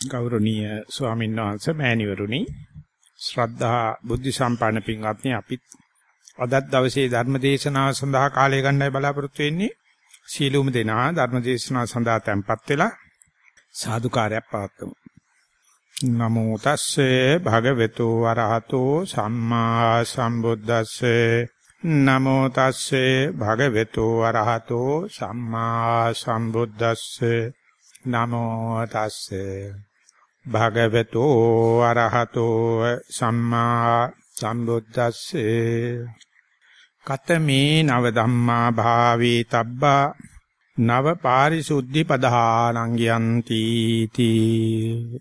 ගෞරවනීය ස්වාමීන් වහන්සේ මෑණිවරුනි ශ්‍රද්ධා බුද්ධ සම්පන්න පින්වත්නි අපිත් අදත් දවසේ ධර්ම දේශනාව සඳහා කාලය ගන්නයි බලාපොරොත්තු වෙන්නේ. සීලුම දෙනා ධර්ම දේශනාව සඳහා tempත් වෙලා සාදුකාරයක් පවත්වමු. නමෝ තස්සේ භගවතු වරහතෝ සම්මා සම්බුද්දස්සේ. නමෝ තස්සේ භගවතු වරහතෝ සම්මා සම්බුද්දස්සේ. නමෝ තස්සේ. භගවතු අරහතෝ සම්මා සම්බුද්දස්සේ. කතමේ නව ධම්මා භාවේ තබ්බා නව පාරිසුද්ධි පදහානං යන්ති තී.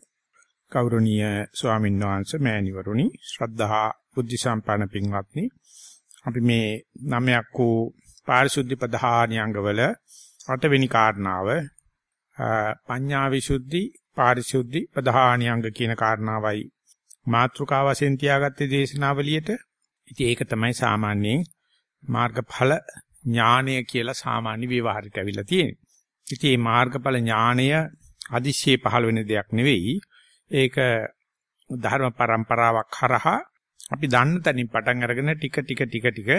කෞරණීය ස්වාමීන් වහන්සේ මෑණිවරුනි ශ්‍රද්ධා බුද්ධ සම්පන්න පින්වත්නි අපි මේ නමයක් වූ පාරිශුද්ධ පදහානියංගවල අටවෙනි කාරණාව පඤ්ඤා විසුද්ධි පාරිශුද්ධි ප්‍රධානියංග කියන කාරණාවයි මාත්‍රිකා වශයෙන් තියාගත්තේ දේශනාවලියට. ඉතින් ඒක තමයි සාමාන්‍යයෙන් මාර්ගඵල ඥානය කියලා සාමාන්‍ය විවහාරයට අවිලා තියෙන්නේ. ඉතින් මේ මාර්ගඵල ඥානය අදිශේ පහළ වෙන දෙයක් නෙවෙයි. ඒක ධර්ම પરම්පරාවක් හරහා අපි දන්න තැනින් පටන් අරගෙන ටික ටික ටික ටික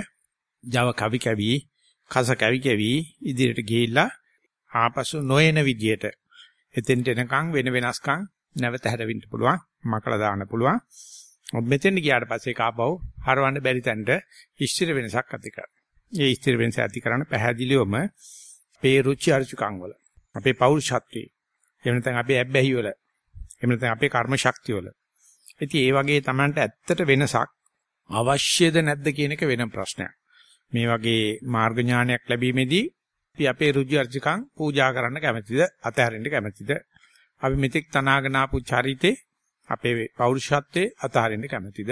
Java කවි කවි කස කවි කවි ඉදිරියට ගිහිල්ලා ආපසු නොයන විදියට එතෙන්ට එනකන් වෙන වෙනස්කම් නැවත හැරෙන්න පුළුවන් මකලා දාන්න පුළුවන් මෙතෙන් ගියාට පස්සේ කාපව් හරවන්න බැරි තැනට ස්ථිර වෙනසක් ඇති කරනවා. ඒ ස්ථිර වෙනස ඇති කරන්න පැහැදිලිවම අපේ රුචි අරුචිකම් වල අපේ පෞරුෂත්වයේ එහෙම නැත්නම් අපේ ඇබ්බැහි වල එහෙම නැත්නම් අපේ කර්ම ශක්තිය වල ඉතින් ඒ වගේ Tamanට ඇත්තට වෙනසක් අවශ්‍යද නැද්ද කියන එක වෙන ප්‍රශ්නයක්. මේ වගේ මාර්ග ඥානයක් ලැබීමේදී අපි අපේ රුචි අරුචිකම් පූජා කරන්න කැමැතිද? අතහැරෙන්න කැමැතිද? අපි මෙතෙක් තනාගෙන ආපු චරිතේ අපේ පෞරුෂත්වයේ අතහරින්න කැමැතිද?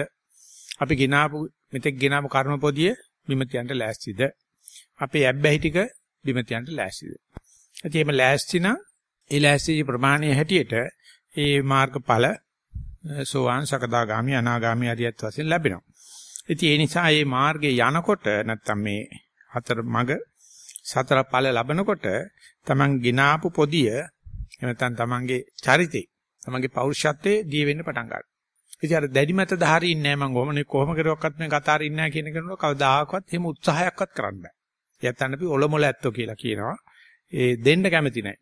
අපි ගෙනාපු මෙතෙක් ගෙනාපු කර්ම පොදිය බිම තියන්න ලෑස්තිද? අපේ ඇබ්බැහි ටික බිම තියන්න ලෑස්තිද? ඉතින් එහෙම ලෑස්ති නම් ඒ ලෑස්ති ප්‍රමාණය හැටියට ඒ මාර්ගඵල සෝවාන් සකදාගාමි අනාගාමි ආදියත් වශයෙන් ලැබෙනවා. ඉතින් ඒ නිසා මේ මාර්ගේ යනකොට නැත්තම් මේ හතර මග සතර ඵල ලැබනකොට තමන් ගినాපු පොදිය එහෙම නැත්නම් තමන්ගේ චරිතේ තමන්ගේ පෞරුෂත්වයේ දී වෙන්න පටන් ගන්නවා. ඉතින් අර දැඩි මත ධාරී ඉන්නේ නැහැ මම කොහොමනේ කොහොම කරුවක්වත් මේ කතාරි ඉන්නේ නැහැ කියන කෙනෙකුට කවදාහක්වත් එහෙම උත්සාහයක්වත් කරන්න බෑ. යත්තන්න අපි ඔලොමොල ඇත්තෝ කියලා කියනවා. ඒ දෙන්න කැමති නැහැ.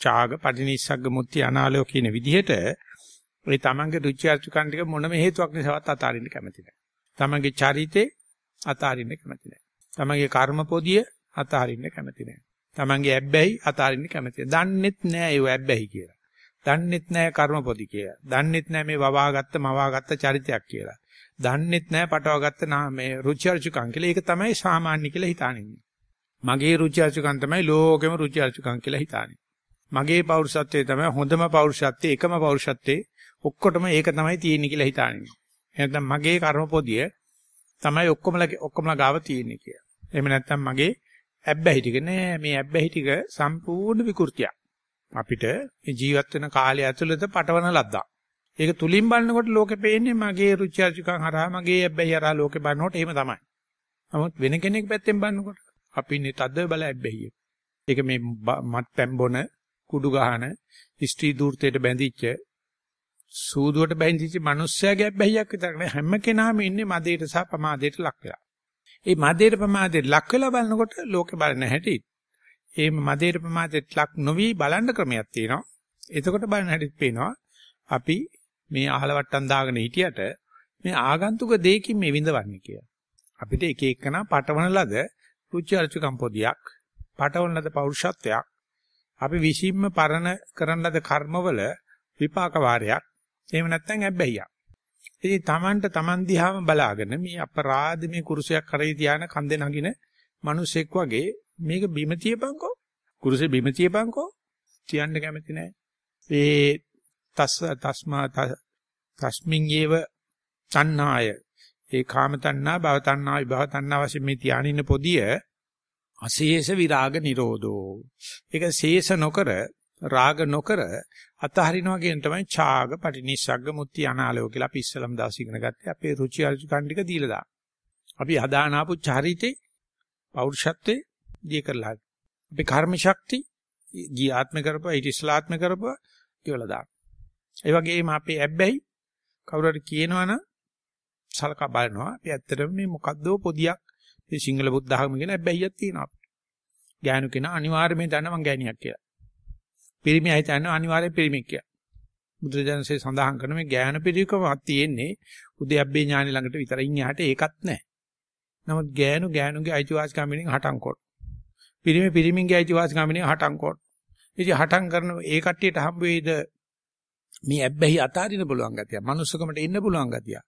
ඡාග පටිනිස්සග්ග මුත්‍ති අනාලෝ කියන විදිහට ඒ තමන්ගේ රුචි අරුචිකන් ටික මොනම හේතුවක් නිසාවත් අතාරින්න කැමති නැහැ. තමන්ගේ චරිතේ අතාරින්න කැමති නැහැ. තමන්ගේ කර්ම පොදිය අතාරින්න කැමති නැහැ. තමන්ගේ ඇබ්බැහි අතාරින්න කැමති නැහැ. දන්නෙත් නැහැ ඒ ඇබ්බැහි කියලා. දන්නෙත් නැහැ කර්ම පොදි කියලා. දන්නෙත් නැහැ මේ වවාගත්ත මවාගත්ත චරිතයක් කියලා. දන්නෙත් නැහැ පටවගත්ත මේ රුචි අරුචිකන් කියලා. ඒක තමයි සාමාන්‍ය කියලා හිතානින්නේ. මගේ රුචි අරුචිකන් තමයි ලෝකෙම රුචි අරුචිකන් කියලා හිතානින්නේ. මගේ පෞරුෂත්වයේ තමයි හොඳම පෞරුෂත්වයේ එකම පෞරුෂත්වයේ ඔක්කොටම ඒක තමයි තියෙන්නේ කියලා හිතානින්නේ. එහෙනම් මගේ කර්ම පොදිය තමයි ඔක්කොමලා ඔක්කොමලා ගාව තියෙන්නේ කියලා. එහෙම නැත්නම් මගේ ඇබ්බැහි ටික නෑ මේ ඇබ්බැහි ටික සම්පූර්ණ විකෘතියක්. අපිට මේ ජීවත් වෙන කාලය ඇතුළත පටවන ලද්දා. ඒක තුලින් බලනකොට ලෝකෙ පේන්නේ මගේ රුචි අරුචිකම් හරහා මගේ ඇබ්බැහි හරහා ලෝකෙ බලනකොට එහෙම තමයි. නමුත් වෙන කෙනෙක් පැත්තෙන් බලනකොට අපි ඉන්නේ තද බල ඇබ්බැහිය. ඒක මේ මත් පැම්බොන කුඩු ගහන ස්ත්‍රී දූර්තයට බැඳිච්ච සූදුවට බැඳිච්ච මිනිස්සයාගේ ඇබ්බැහියක් විතරක් නෑ හැම කෙනාම ඉන්නේ මදේට සහ ප්‍රමාදයට ලක් වෙලා. ඒ මදේට ප්‍රමාදයට ලක් වෙලා බලනකොට ලෝකෙ බලන හැටි. ඒ මදේට ප්‍රමාදයට ලක් නොවි බලන්න ක්‍රමයක් තියෙනවා. එතකොට බලන හැටිත් පේනවා අපි මේ අහලවට්ටම් දාගෙන හිටියට මේ ආගන්තුක දෙයකින් මේ විඳවන්නේ කියලා. අපිට එක එකනා පටවන ලද රුචි අරුචිකම් පොදියක්, පටවන ලද පෞරුෂත්වයක්, අපි විසින්ම පරණ කරන ලද කර්මවල විපාක වාරයක්, එහෙම නැත්නම් ඇබ්බැහියක්. ඉතින් Tamanට Taman දිහාම බලාගෙන මේ අපරාධ මේ කුරුසයක් කරේ තියාන කන්දේ නගින මිනිසෙක් වගේ මේක බිම තියපන්කෝ? කුරුසේ බිම තියපන්කෝ? තියන්න කැමති නැහැ. ඒ තස් තස්මා තස්මින් යේව තණ්හාය. ඒ කාම තණ්හා භව තණ්හා විභව තණ්හා වශයෙන් මේ තියානින්න පොදිය අශේෂ විරාග නිරෝධෝ. ඒක ශේෂ නොකර රාග නොකර අතහරිනවා කියන තමයි ඡාග පටිනිස්සග්ග මුත්‍ති අනාලෝ කියලා අපි ඉස්සලම් දවස් ඉගෙන ගත්තේ අපේ රුචි අරුචිකන් ටික දීලා දාන්න. අපි හදාන ආපු චරිතේ පෞරුෂත්වේ දී කරලා. අපි කර්ම ශක්ති ගිය ආත්ම කරපුවා ඊට ඉස්ලාත්ම කරපුවා කියලා දාන්න. ඒ වගේම අපේ ඇබ්බැහි කවුරු හරි කියනවනම් සලකා බලනවා. අපි ඇත්තටම මේ මොකද්දෝ පොදියක් මේ සිංහල බුද්ධ ධර්ම කියන ඇබ්බැහියක් තියෙනවා. ගෑනු කෙනා අනිවාර්යයෙන්ම දන්න මං ගෑණියක් කියලා. පිරිමි අය දන්නවා අනිවාර්යයෙන් පිරිමික් කියලා. බුදුරජාණන්සේ සඳහන් කරන මේ ඥාන පිරිකමක් තියෙන්නේ උද්‍යප්පේ ඥානෙ ළඟට විතරයි ඉන්නහට ඒකත් නැහැ. නමුත් ඥානු ඥානුගේ අයිතිවාසිකම් වෙනින් හටන් කොට. පිරිමි පිරිමින්ගේ අයිතිවාසිකම් වෙනින් හටන් කොට. ඉතින් හටන් කරන ඒ කට්ටියට හම්බ වෙයිද මේ ඇබ්බැහි අතාරින්න පුළුවන් ගතිය. මනුස්සකමට ඉන්න පුළුවන් ගතිය.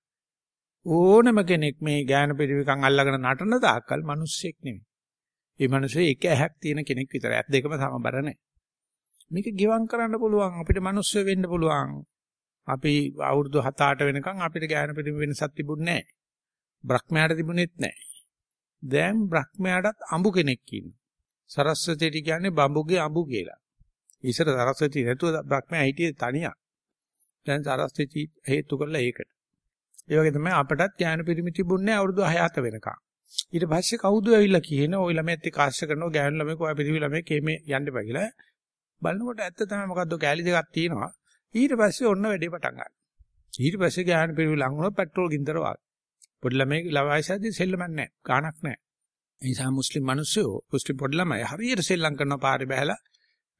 ඕනම කෙනෙක් මේ ඥාන පිරිමිකම් අල්ලගෙන නටන තාක්කල් මිනිස්සෙක් නෙමෙයි. මේ මිනිස්සේ එක ඇහක් තියෙන කෙනෙක් විතරයි. ඇත් දෙකම සමබර නැහැ. මේක ගිවම් කරන්න පුළුවන් අපිට මිනිස්සු වෙන්න පුළුවන්. අපි අවුරුදු 7-8 වෙනකන් අපිට ඥාන පිරිමි වෙනසක් තිබුණේ නැහැ. බ්‍රහ්මයාට තිබුණෙත් නැහැ. දැන් බ්‍රහ්මයාටත් අඹු කෙනෙක් ඉන්නවා. සරස්වතිට කියන්නේ බඹුගේ අඹු කියලා. ඉස්සර සරස්වති නැතුව බ්‍රහ්මයා හිටියේ තනියක්. දැන් සරස්වති හේතු කරලා ඒකට. ඒ වගේ තමයි අපටත් ඥාන පිරිමි තිබුණේ අවුරුදු 6-7 වෙනකන්. ඊට පස්සේ කවුද ඇවිල්ලා කියන ඔය ළමයිත් එක්ක ආශ්‍රය කරනවා ගෑනු ළමයි කොහේ පිරිමි ළමයි කේමේ යන්න එපා කියලා. බලනකොට ඇත්ත තමයි මොකද්ද කෑලි දෙකක් තියෙනවා. ඊට පස්සේ ඔන්න වැඩේ පටන් ගන්නවා. ඊට පස්සේ ගෑනු පිරිමි ලඟ වුණොත් පෙට්‍රෝල් ගින්දර වාගේ. පොඩි ළමයි ලවයිසද්දී සෙල්ලමක් නැහැ. ගාණක් නැහැ. ඒ නිසා මුස්ලිම් මිනිස්සු මුස්ලිම් පොඩි ළමයි හරියට සෙල්ලම් කරනවා පාරේ බහැලා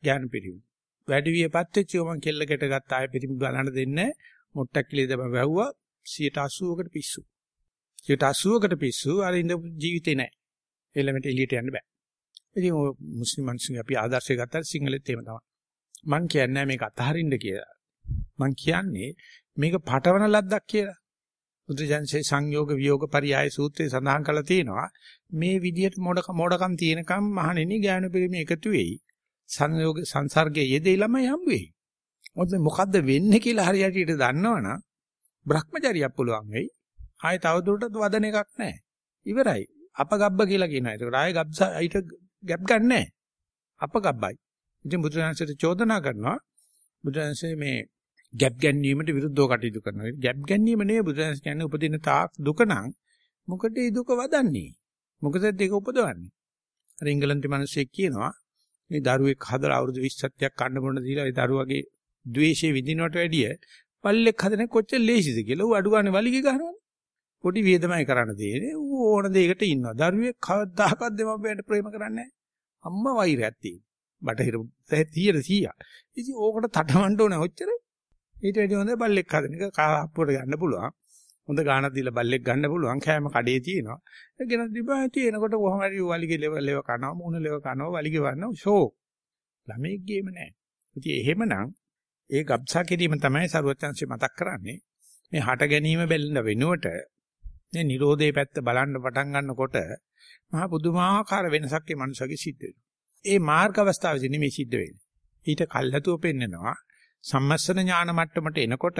ගෑනු පිරිමි. වැඩි වියපත් වෙච්ච යෝමන් කෙල්ලකට ගත්ත ආයෙ පිරිමි බලන්න දෙන්නේ මොට්ටක් කිලේ දම වැහුවා 180කට පිස්සු. 180කට පිස්සු අර ඉඳ ජීවිතේ නැහැ. එළමෙට එළියට යන්න බෑ. ඉතින් ඔය මුස්ලිම් මිනිස්සු අපි ආදර්ශය ගත්තා සිංහලෙත් එහෙම තමයි. මං කියන්නේ මේක අතහරින්න කියලා. මං කියන්නේ මේක පටවන ලද්දක් කියලා. බුදුජානසේ සංයෝග විയോഗ පරියාය සූත්‍රයේ සඳහන් කරලා තියෙනවා මේ විදියට මොඩක මොඩකම් තියෙනකම් මහණෙනි ඥාන පිරිමි එකතු වෙයි සංයෝග සංසර්ගයේ යෙදෙයි ළමයි හම්බ වෙයි මොකද මොකද්ද වෙන්නේ කියලා හරියට දන්නවනම් Brahmacharya පුළුවන් වෙයි ආයෙ තවදුරටත් වදන එකක් නැහැ. ඉවරයි. අපගබ්බ කියලා කියනවා. ඒකට ආයෙ ගබ්සා ඊට ගැප් ගන්න නැහැ. අපගබ්බයි. ඉතින් බුදුරජාණන්සේට චෝදනා කරනවා බුදුරජාණන්සේ මේ ගැප් ගැනීමට විරුද්ධව කටයුතු කරනවා. ගැප් ගැනීම නෙවෙයි බුදුරජාණන් කියන්නේ උපදින තාක් දුක නම් මොකද ඒ දුක වදන්නේ? මොකද ඒක උපදවන්නේ? අර ඉංගලන්තේ මිනිස්සෙක් කියනවා මේ දරුවෙක් හදලා අවුරුදු 20ක් කන්න බොන්න දීලා ඒ දරුවගේ ද්වේෂය විඳිනවට වැඩිය පල්ලෙක් හදන කොච්චර ලේසිද කියලා ඌ අඩු ගන්න වලිගය ගහනවනේ. පොඩි වියදමයි කරන්න තියෙන්නේ. ඌ ඕන දෙයකට ඉන්නවා. දරුවෙක් කවදාකවත් දෙමව්පියන්ට ප්‍රේම කරන්නේ නැහැ. අම්මා වෛරයක් තියෙනවා. බටහිර 100 100. ඉතින් ඕකට තටමඬ ඕනේ ඔච්චර. ඊට වැඩි හොඳ බල්ලෙක් හදන එක කාප්පුවට ගන්න පුළුවන්. හොඳ ගානක් දීලා බල්ලෙක් ගන්න පුළුවන්. කෑම කඩේ තියෙනවා. ඒක ගෙන දිබා තියෙනකොට කොහොම හරි වලිගේ ලෙව ලෙව කනවා, මුණ ලෙව කනවා, වලිගේ වන්නවා. ෂෝ. ළමෙක් ගේම නැහැ. ඉතින් එහෙමනම් ඒ ගබ්සා කිරීම තමයි සරුවචන්සි මතක් කරන්නේ. මේ හට ගැනීම බැලන වෙනුවට මේ Nirodhe පැත්ත බලන්න පටන් ගන්නකොට මහා පුදුමාකාර වෙනසක් මේ මනුස්සගේ සිද්ධ වෙනවා. ඒ මාර්ග අවස්ථාවේදී නෙමෙයි සිද්ධ වෙන්නේ. ඊට කල්ැතුව පෙන්නනවා සම්මස්සන ඥාන මට්ටමට එනකොට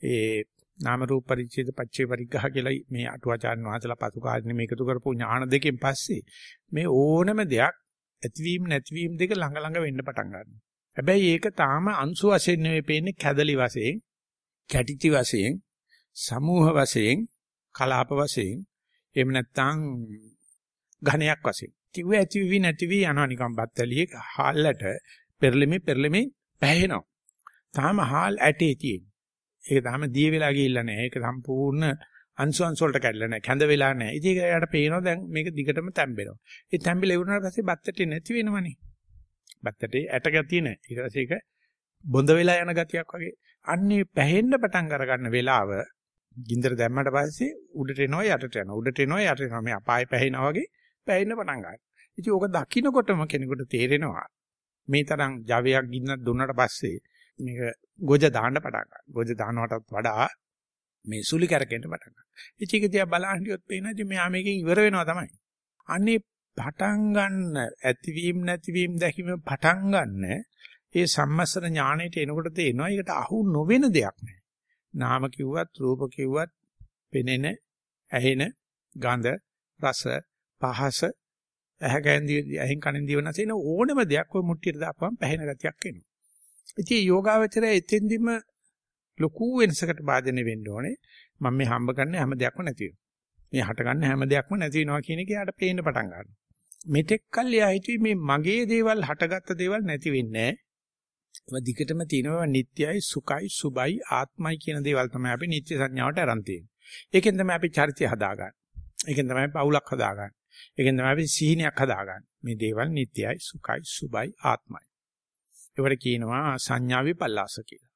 ඒ නාම රූප පරිච්ඡේද පච්චේ පරිග්‍රහ කියලා මේ අටුවාචාර්ය වහන්සේලා පසු කාලේ මේකතු කරපු ඥාන දෙකෙන් පස්සේ මේ ඕනම දෙයක් ඇතිවීම නැතිවීම දෙක ළඟ ළඟ වෙන්න පටන් ගන්නවා. හැබැයි ඒක තාම අංශු වශයෙන් නෙවෙයි පේන්නේ කැදලි වශයෙන්, කැටිති වශයෙන්, සමූහ වශයෙන් කලාප වශයෙන් එහෙම නැත්නම් ඝණයක් වශයෙන් කිව්ව ඇති වි නැති වි යනවා නිකන් බත්තලියේ හාල්ලට පෙරළෙමි පෙරළෙමි පැහැෙනවා. තාම හාල් ඇටේ තියෙන. ඒක තාම දිය වෙලා ගිහිල්ලා නැහැ. ඒක සම්පූර්ණ අංශු අංශ වලට කැඩලා නැහැ. කැඳ වෙලා නැහැ. ඉතින් ඒකට පේනවා දැන් මේක දිගටම තැම්බෙනවා. ඒ තැම්බිලා ඉවරනාට පස්සේ බත්තටේ නැති වෙනවනේ. බත්තටේ ඇට ගතිය නැහැ. ඊට පස්සේ ඒක බොඳ වෙලා යන ගතියක් වගේ. අන්නේ පැහෙන්න පටන් අර ගන්න වෙලාව ගින්දර දැම්මට පස්සේ උඩට එනවා යටට යනවා උඩට එනවා යටට යනවා මේ අපාය පැහැිනා වගේ පැහැෙන්න පටන් ගන්නවා. ඉතින් ඕක දකින්නකොටම කෙනෙකුට තේරෙනවා මේ තරම් ජවයක් ගින්නක් දුන්නට පස්සේ මේක ගොජ දාන්න පටන් ගන්නවා. ගොජ දානවටත් වඩා මේ සුලි කරකෙන්න පටන් ගන්නවා. ඉතින් ඒක දිහා බලන් හිටියොත් පේනවා ඉතින් මෙයා මේකෙන් ඉවර වෙනවා තමයි. අනේ පටන් ගන්න ඇතිවීම නැතිවීම දැකීම පටන් ගන්න ඒ සම්මස්සන ඥාණයට එනකොට තේනවා ඒකට අහු නොවන දෙයක් නෑ. නාම කිව්වත් රූප කිව්වත් පෙනෙන ඇහෙන ගඳ රස පහස ඇහ ගැන්දි ඇහෙන් කනෙන් දිවනසෙන ඕනම දෙයක් ඔය මුට්ටියට දාපුවම පැහැෙන ගතියක් එනවා. ඉතින් යෝගාවචරය එතෙන්දිම ලොකු වෙනසකට භාජනය වෙන්න ඕනේ. මම මේ හම්බ කරන්නේ හැම දෙයක්ම නැති වෙනවා. මේ හට ගන්න හැම දෙයක්ම නැති වෙනවා කියන එක යාට පේන්න පටන් ගන්නවා. මෙතෙක් කල් යා හිතුවේ මේ මගේ දේවල් හටගත්ත දේවල් නැති වෙන්නේ ඒවා දිගටම තියෙනවා නිට්යයි සුඛයි සුබයි ආත්මයි කියන දේවල් තමයි අපි නිට්ය සංඥාවට අරන් තියෙන්නේ. ඒකෙන් තමයි අපි චරිතය හදාගන්නේ. ඒකෙන් තමයි පවුලක් හදාගන්නේ. ඒකෙන් තමයි අපි සීනයක් හදාගන්නේ. මේ දේවල් නිට්යයි සුඛයි සුබයි ආත්මයි. ඒවට කියනවා සංඥා විපල්ලාස කියලා.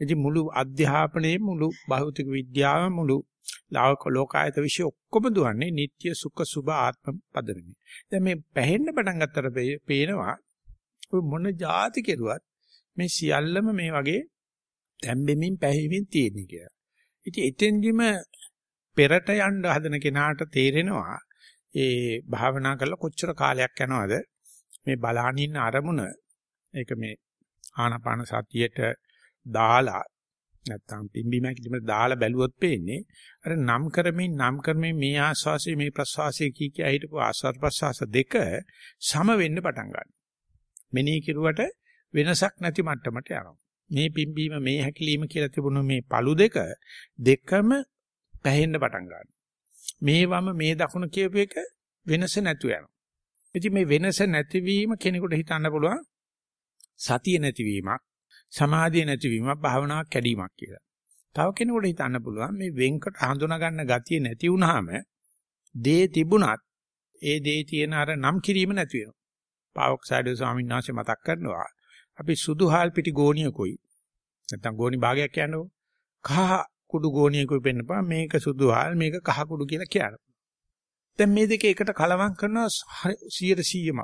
ඉතින් මුළු අධ්‍යාපනයේ මුළු භෞතික විද්‍යාව මුළු ලාවක ලෝකායත විශ්ය ඔක්කොම දුවන්නේ නිට්ය සුඛ සුබ ආත්ම පදනමේ. දැන් මේ පැහෙන්න පටන් ගත්තට පේනවා මොන જાති කෙරුවත් මේ සියල්ලම මේ වගේ තැම්බෙමින් පැහිමින් තියෙන කියලා. ඉතින් එතෙන්දිම පෙරට යන්න හදන කෙනාට තේරෙනවා ඒ භාවනා කරලා කොච්චර කාලයක් යනවද මේ බලානින්න අරමුණ ඒක මේ ආනාපාන සතියට දාලා නැත්තම් පිම්බීම කිලිම දාලා බැලුවොත් පේන්නේ අර නම් කරමින් නම් කරමින් මේ ආස්වාසිය මේ ප්‍රස්වාසය කී කිය හිටපු ආස්වාද ප්‍රස්වාස දෙක සම වෙන්න පටන් ගන්නවා. මෙනෙහි කිරුවට වෙනසක් නැති මට්ටමට යනවා. මේ පිම්බීම මේ හැකිලිම කියලා තිබුණු මේ පළු දෙක දෙකම පැහෙන්න පටන් ගන්නවා. මේ වම මේ දකුණ කියපු එක වෙනස නැතුව යනවා. ඉතින් මේ වෙනස නැතිවීම කෙනෙකුට හිතන්න පුළුවන් සතිය නැතිවීමක් සමාධිය නැතිවීමක් භාවනාවක් කැඩීමක් කියලා. තව කෙනෙකුට හිතන්න පුළුවන් මේ වෙන්කට හඳුනා ගන්න ගතිය නැති වුනහම දේ තිබුණත් ඒ දේ තියෙන අර නම් කිරීම නැති වෙනවා. පාවොක්සයිඩ් ස්වාමීන් වහන්සේ මතක් කරනවා අපි සුදු හාල් පිටි ගෝණියකුයි නැත්තම් ගෝණි භාගයක් කියනකො කහ කුඩු ගෝණියකුයි පෙන්නපා මේක සුදු හාල් මේක කහ කුඩු කියලා කියනවා. දැන් මේ දෙක එකට කලවම් කරනවා 100%ම.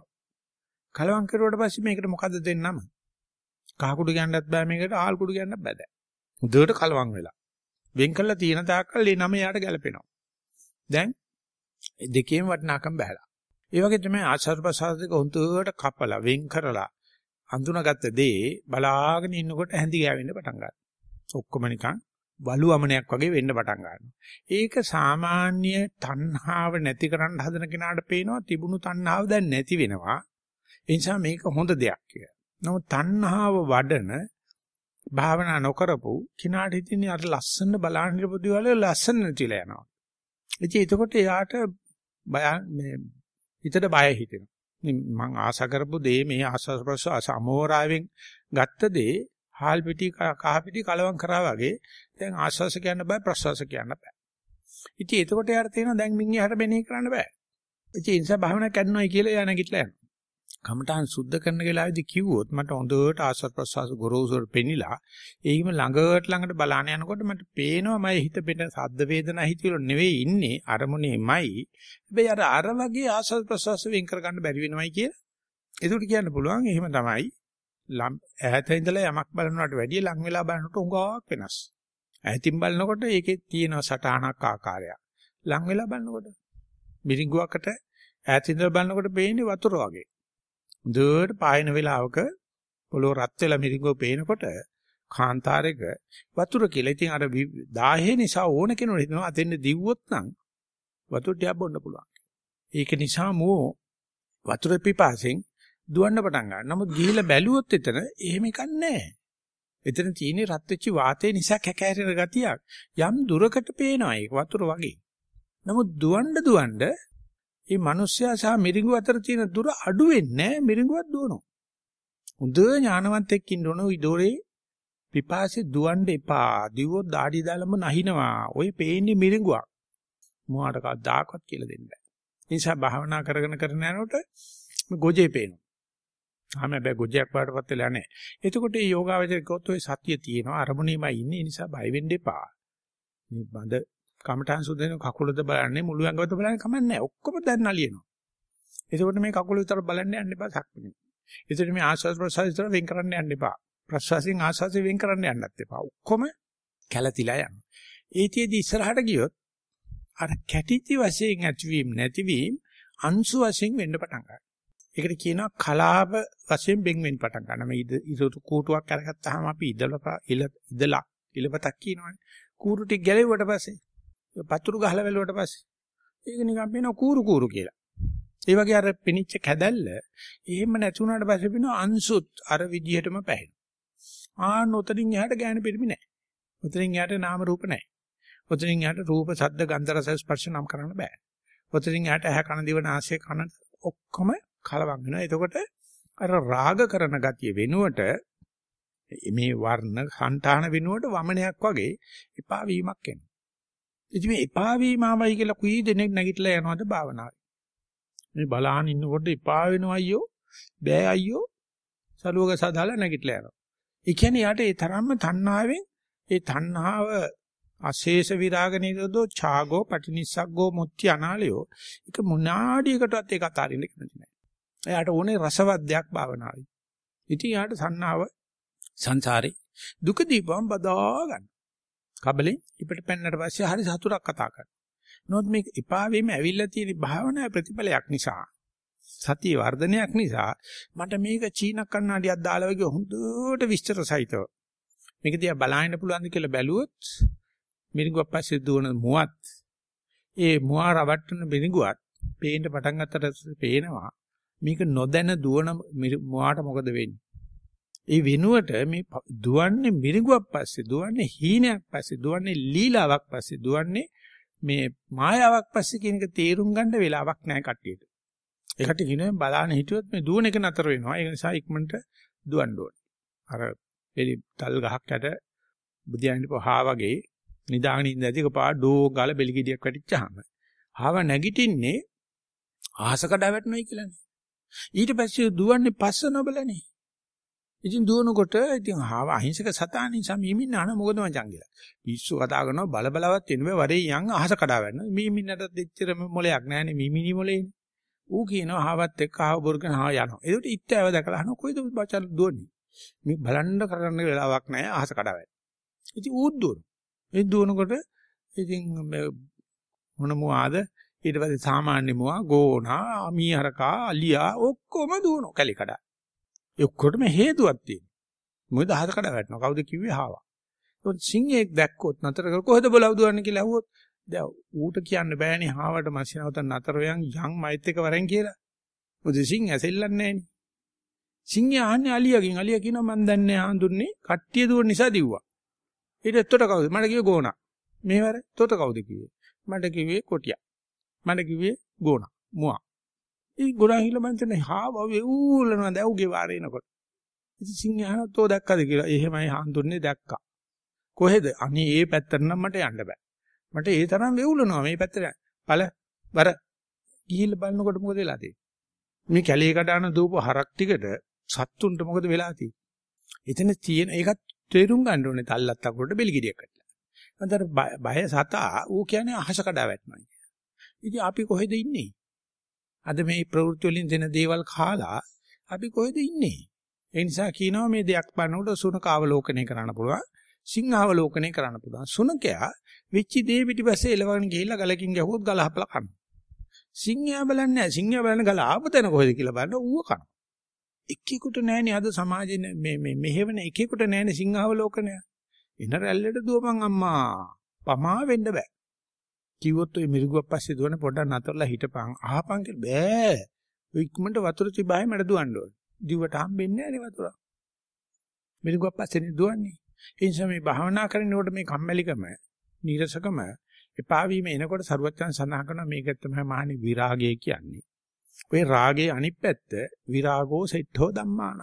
කලවම් කරුවට පස්සේ මේකට මොකද්ද දෙන්නම? කහ කුඩු කියන්නත් බෑ මේකට ආල් කුඩු කියන්නත් බෑ දැන්. හොඳට කලවම් වෙලා. වෙන් කළා තියෙන තාක්කල් මේ නම යාට ගැලපෙනවා. දැන් දෙකේම වටිනාකම් බහැලා. ඒ වගේ තමයි ආචාර ප්‍රසාදික හොඳට කපලා වෙන් කරලා අඳුනගත්ත දේ බලාගෙන ඉන්නකොට හැඳි ගෑවෙන්න පටන් ගන්නවා. ඔක්කොම නිකන් බලු අමනයක් වගේ වෙන්න පටන් ගන්නවා. ඒක සාමාන්‍ය තණ්හාව නැති කරන්න හදන කෙනාට පේනවා තිබුණු තණ්හාව දැන් නැති වෙනවා. ඒ නිසා මේක හොඳ දෙයක් කියලා. නමුත් තණ්හාව වඩන භාවනා නොකරපු කිනාට හිටින්නේ අර ලස්සන බලන්න ඉරපු දේවල් ලස්සන නැතිලා යනවා. ඉතින් එතකොට එයාට බය මේ හිතට බය හිතෙනවා. මං ආශා කරපු දේ මේ ආශාස ප්‍රසවාස අමෝරාවෙන් ගත්ත දේ හාල් පිටි කහ පිටි කලවම් කරා වගේ දැන් ආශාස කියන්න බෑ ප්‍රසවාස කියන්න බෑ. ඉතින් එතකොට යාර තේරෙනවා දැන් මින් එහාට මෙනෙහි කරන්න බෑ. ඉතින් ඒ නිසා භාවනා කරනවායි කියලා යා නැගිටලා යනවා. කමඨාන් සුද්ධ කරන වෙලාවේදී කිව්වොත් මට හොඳට ආස්වාද ප්‍රසවාස ගොරෝසුර පෙනිලා ඒකම ළඟට ළඟට බලාන යනකොට මට පේනවා මම හිත පිට සද්ද වේදනා හිතිවල නෙවෙයි ඉන්නේ අරමුණේමයි. හැබැයි අර අර වගේ ආස්වාද ප්‍රසවාස වෙන් කර ගන්න බැරි වෙනවයි කියලා ඒකට කියන්න පුළුවන් එහෙම තමයි ඈත ඉඳලා යමක් බලනවට වැඩිය ලං වෙලා බලනකොට උඟාවක් වෙනස්. ඈතින් බලනකොට ඒකේ තියෙන සටහනක් ආකාරයක්. ලං වෙලා බලනකොට මිරිඟුවකට ඈත ඉඳලා බලනකොට පේන්නේ වතුර වගේ. හොඳට පායන වෙලාවක පොළොව රත් වෙලා මිරිඟුව පේනකොට කාන්තාරයක වතුර කියලා. ඉතින් අර 10 නිසා ඕන කෙනෙකුට හිතනවා අතෙන් දිව්වොත් නම් වතුර ටිකක් බොන්න පුළුවන්. ඒක නිසා මෝ වතුර පිපාසෙන් දුවන්න පටන් ගන්නවා. නමුත් ගිහිල්ලා බැලුවොත් එතන එහෙම එකක් නැහැ. එතන තියෙන්නේ රත් වෙච්ච වාතය නිසා කැකෑරෙන ගතියක්. යම් දුරකට පේනවා ඒක වතුර වගේ. නමුත් දුවන්න දුවන්න මේ මිනිස්සයා සහ මිරිඟු අතර තියෙන දුර අඩු වෙන්නේ මිරිඟුවක් දුවනවා. හොඳ ඥානවත් එක්ක ඉන්න ඕන ඉදොරේ පිපාසෙ දුවන්න එපා. දිවොත් দাঁඩි දාලම නැහිනවා. ඔය පේන්නේ මිරිඟුවක්. මොහාට කවදාකවත් කියලා දෙන්න බෑ. ඒ නිසා භාවනා කරගෙන කරන යනකොට ගොජේ පේනවා. ආම හැබැයි ගොජයක් පාටපත් වෙලා නැහැ. එතකොට මේ යෝගාවචර කිව්වොත් ඔය සතිය තියෙනවා අරමුණේමයි ඉන්නේ. ඒ නිසා බය වෙන්න එපා. මේ බඳ කමඨාන් සුදෙන කකුලද බලන්නේ මුළු ඇඟවද බලන්නේ කමන්නේ ඔක්කොම දැන් නලියනවා. එතකොට මේ කකුල විතර බලන්න යන්න එපා සක්මනේ. එතකොට මේ ආස්වාද ප්‍රසවාස විතර වෙන් කරන්න යන්න එපා. ප්‍රසවාසයෙන් ආස්වාදයෙන් වෙන් කරන්න යන්නත් එපා. ඔක්කොම කැළතිලා යනවා. ඒතියෙදි ඉස්සරහට ගියොත් අර කැටිති වශයෙන් ඇතිවීම නැතිවීම අංශු වශයෙන් වෙන්න පටන් ගන්නවා. ඒකට කියනවා කලාප වශයෙන් බෙන් වෙන්න පටන් ගන්නවා. මේ ඉදු කූටුවක් අරගත්තාම අපි ඉදලා ඉදලා ඉලපතක් කියනවනේ. කූරු ටික ගැලෙව්වට පස්සේ පතුරු ගහලා වැළුවට පස්සේ ඒක නිකන් පේනවා කූරු කූරු කියලා. ඒ වගේ අර පිනිච්ච කැදල්ල එහෙම නැති වුණාට පස්සේ පේනවා අංශුත් අර විදිහටම පැහැෙනවා. ආන්න උතරින් එහාට ගෑන පිළිමි නැහැ. උතරින් එහාට නාම රූප නැහැ. උතරින් එහාට රූප, ශබ්ද, ගන්ධ, රස, ස්පර්ශ නම් කරන්න බෑ. උතරින් එහාට ඇහ කන දිව නාසය කන ඔක්කොම කලවම් වෙනවා. එතකොට අර රාග කරන ගතිය වෙනුවට මේ වර්ණ සංඨාන වෙනුවට වමනයක් වගේ එපා වීමක් එනවා. ඉතින් මේ එපා වීම ආවයි කියලා කී දෙනෙක් නැගිටලා යනවද භාවනාවේ. මේ බලහන් ඉන්නකොට එපා වෙනවා අයියෝ බෑ අයියෝ සලුවක සදාලා නැගිටලා යනවා. ඒ කියන්නේ යාට ඒ තරම්ම තණ්හාවෙන් ඒ තණ්හාව අශේෂ විරාග නිරෝධෝ ඡාගෝ පටිනිස්සග්ගෝ මුත්‍ති අනාලයෝ ඒක මුනාඩියකටවත් ඒක අතාරින්න කැමති නැහැ. එයාට ඕනේ රසවත් දෙයක් භාවනාවයි. ඉතින් යාට සන්නාව සංසාරේ දුක දීපම් බදා ගන්න. කබලෙන් ඉපට පෙන්නට පස්සේ හරි සතුටක් කතා කරනවා. නමුත් මේක එපා වීම ඇවිල්ලා තියෙන භාවනා ප්‍රතිඵලයක් නිසා සතිය වර්ධනයක් නිසා මට මේක චීන කන්නඩියක් දාලා වගේ හොඳට විස්තර සහිතව මේක දිහා බලන්න පුළුවන්ද කියලා බැලුවොත් මිරිඟුවක් පස්සේ දුවන මුවත් ඒ මුවා රවට්ටන මිරිඟුවත් පේන්න පටන් ගන්නට පේනවා. මේක නොදැන දුවන මුවාට මොකද වෙන්නේ? ඒ වෙනුවට මේ දුවන්නේ මිරිඟුවක් පස්සේ දුවන්නේ හීනයක් පස්සේ දුවන්නේ ලීලාවක් පස්සේ දුවන්නේ මේ මායාවක් පස්සේ කියන එක තේරුම් ගන්න වෙලාවක් නැහැ කට්ටියට. ඒකට කියනවා බලාන හිටියොත් මේ දුවන එක නතර වෙනවා. ඒ නිසා ඉක්මනට දුවන්න ඕනේ. අර එලි තල් ගහක් යට බුදියන්ට පහා වගේ නිදාගෙන ඉඳ ඇති කපා ඩෝ ගාල බෙලි ගෙඩියක් වැටිච්චාම ආව නැගිටින්නේ ආහස කඩා වැටෙනවයි කියලානේ. ඊට පස්සේ දුවන්නේ පස්ස නොබලනේ. ඉතින් දුවනකොට ඉතින් ආව අහිංසක සතා නිසා මීමින් අහන මොකද මචං කියලා. පිස්සු කතා කරනවා බල බලවත් වෙන මේ වරේ යන් අහස කඩා වැටෙනවා. මීමින්නට දෙච්චර මොලයක් නැහැනේ මීමිනි මොලේනේ. ඌ කියනවා ආවත් එක්ක ආව බොර්ගන ආ යනවා. ඒකට ඉත්තෑව දැකලා අහනවා කොයිද බචල් දුවන්නේ. මේ බලන්න කරන්න වෙලාවක් නැහැ අහස කඩා වැටෙනවා. ඉතින් ඌත් දුවනවා. ඒ දුවනකොට ඉතින් මොන මොආද ඊට පස්සේ සාමාන්‍ය මොවා ගෝනා මීහරකා අලියා ඔක්කොම දුවනවා කැලි කඩා. ඒ ඔක්කොටම හේතුවක් තියෙනවා. මොකද අහස කඩා වැටෙනවා. කවුද කිව්වේ හාවා. ඒත් සිංහෙක් දැක්කොත් නතර කර කොහෙද බලව දුවන්නේ කියලා අහුවොත් දැන් ඌට කියන්න බෑනේ හාවට මැෂිනවත නතර වෙයන් යන් මයිත් එක වරෙන් කියලා. මොකද සිංහ ඇසෙල්ලන්නේ නෑනේ. සිංහයා අහන්නේ අලියගෙන් අලියා කියනවා මන් දන්නේ හඳුන්නේ කට්ටිය දුවන නිසා දිව්වා. ඊට එතකොට කවුද? මට කිව්වේ ගෝණා. මේවර එතකොට කවුද කිව්වේ? මට කිව්වේ කොටියා. මට කිව්වේ ගෝණා. මුවා. ඒ ගොඩාක් හිල මන් තන හාව වෙඌලනවා දැව්ගේ වාරේ එනකොට. ඉතින් සිංහයා තෝ දැක්කද කියලා. එහෙමයි හඳුන්නේ දැක්කා. කොහෙද? අනේ ඒ පැත්තට නම් මට යන්න බෑ. මට ඒ තරම් වෙවුලනවා මේ පැත්තට. පළ වර ගිහිල්ලා බලනකොට මොකද වෙලා තියෙන්නේ? මේ කැලේ කඩන දූප හරක් ටිකට සත්තුන්ට මොකද වෙලා තියෙන්නේ? එතන තියෙන ඒකත් තේරුම් ගන්න ඕනේ තල්ලත් අකුරට බෙලිගිරියක් කටලා. අන්තර බය සතා ඌ කියන්නේ අහස කඩා වැටෙනවා. ඉතින් අපි කොහෙද ඉන්නේ? අද මේ ප්‍රවෘත්ති වලින් දෙන දේවල් කාලා අපි කොහෙද ඉන්නේ? ඒ නිසා කියනවා මේ දෙයක් බලනකොට සුනකාවලෝකනය කරන්න පුළුවන්. සිංහාවලෝකනය කරන්න පුළුවන්. සුනකයා වෙච්ච දේ පිටිපස්සේ එලවගෙන ගිහිල්ලා ගලකින් ගැහුවොත් ගල හපලා කනවා. සිංහයා බලන්නේ නැහැ. සිංහයා බලන්නේ ගල ආපු තැන කොහෙද කියලා බලන ඌව කනවා. එක්කෙකුට නැහැනේ අද සමාජයේ මේ මේ මෙහෙවන එකෙකුට නැහැනේ සිංහාවලෝකනය. එන රැල්ලට දුවපන් අම්මා. පමා වෙන්න බෑ. කිව්වොත් ඔය මිරිගුවක් පස්සේ දුවන පොඩ්ඩක් නතරලා හිටපන්. අහපන් කියලා බෑ. ඔය ඉක්මනට වතුර තිබායි මට දුවන්න ඕනේ. දිවට හම්බෙන්නේ නැහැ නේ වතුර. මිරිගුවක් පස්සේ දුවන්නේ. ඒ නිසා මේ භාවනා කරනකොට මේ කම්මැලිකම, නීරසකම, එපා වීම එනකොට සරුවච්චන් සඳහන් කරනවා මේක තමයි මහණි විරාගය කියන්නේ. ඔය රාගයේ අනිත් පැත්ත විරාගෝ සෙට්ඨෝ ධම්මාන.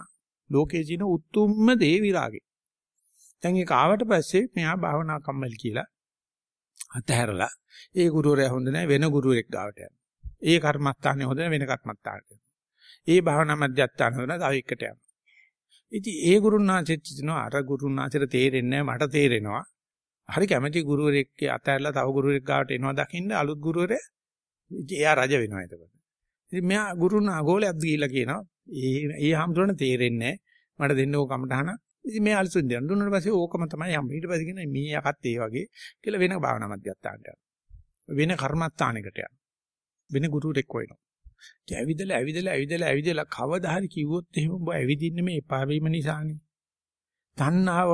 ලෝකේ ජීන උතුම්ම දේ විරාගේ. දැන් ඒක ආවට පස්සේ මෙහා භාවනා කම්මැලි කියලා අතහැරලා ඒ ගුරුවරයා හොඳ නැහැ වෙන ගුරුවරෙක් ගාවට යනවා. ඒ කර්මස්ථානේ හොඳ වෙන කර්මස්ථානට යනවා. ඒ භාවනා මධ්‍යස්ථාන හොඳ තව එකට යනවා. ඉතින් ඒ ගුරුනාචෙත් කියනවා අර ගුරුනාචෙට තේරෙන්නේ නැහැ මට තේරෙනවා. හරි කැමැති ගුරුවරයෙක්ගේ අතහැරලා තව ගුරුවරෙක් ගාවට එනවා දකින්න අලුත් ගුරුවරයා එයා රජ වෙනවා එතකොට. ඉතින් මෙයා ගුරුනා ගෝලයක් දීලා කියනවා ඒ ඒ හැමදෙරණ තේරෙන්නේ නැහැ මට දෙන්න ඕක කමටහන. ඉතින් මේ අලුතෙන් දෙන්න දුන්නාට පස්සේ ඕකම තමයි හම්බ. ඊට පස්සේ කියන මේ යකත් ඒ වගේ කියලා වෙන භාවනා මධ්‍යස්ථානට යනවා. වෙන කර්මස්ථානයකට යනවා. වෙන ගුරුවරෙක් හොයනවා. ඉතින් ඇවිදලා ඇවිදලා ඇවිදලා ඇවිදලා කවදා හරි කිව්වොත් එහෙම ඔබ ඇවිදින්නේ මේ එපා වීම නිසානේ. තණ්හාව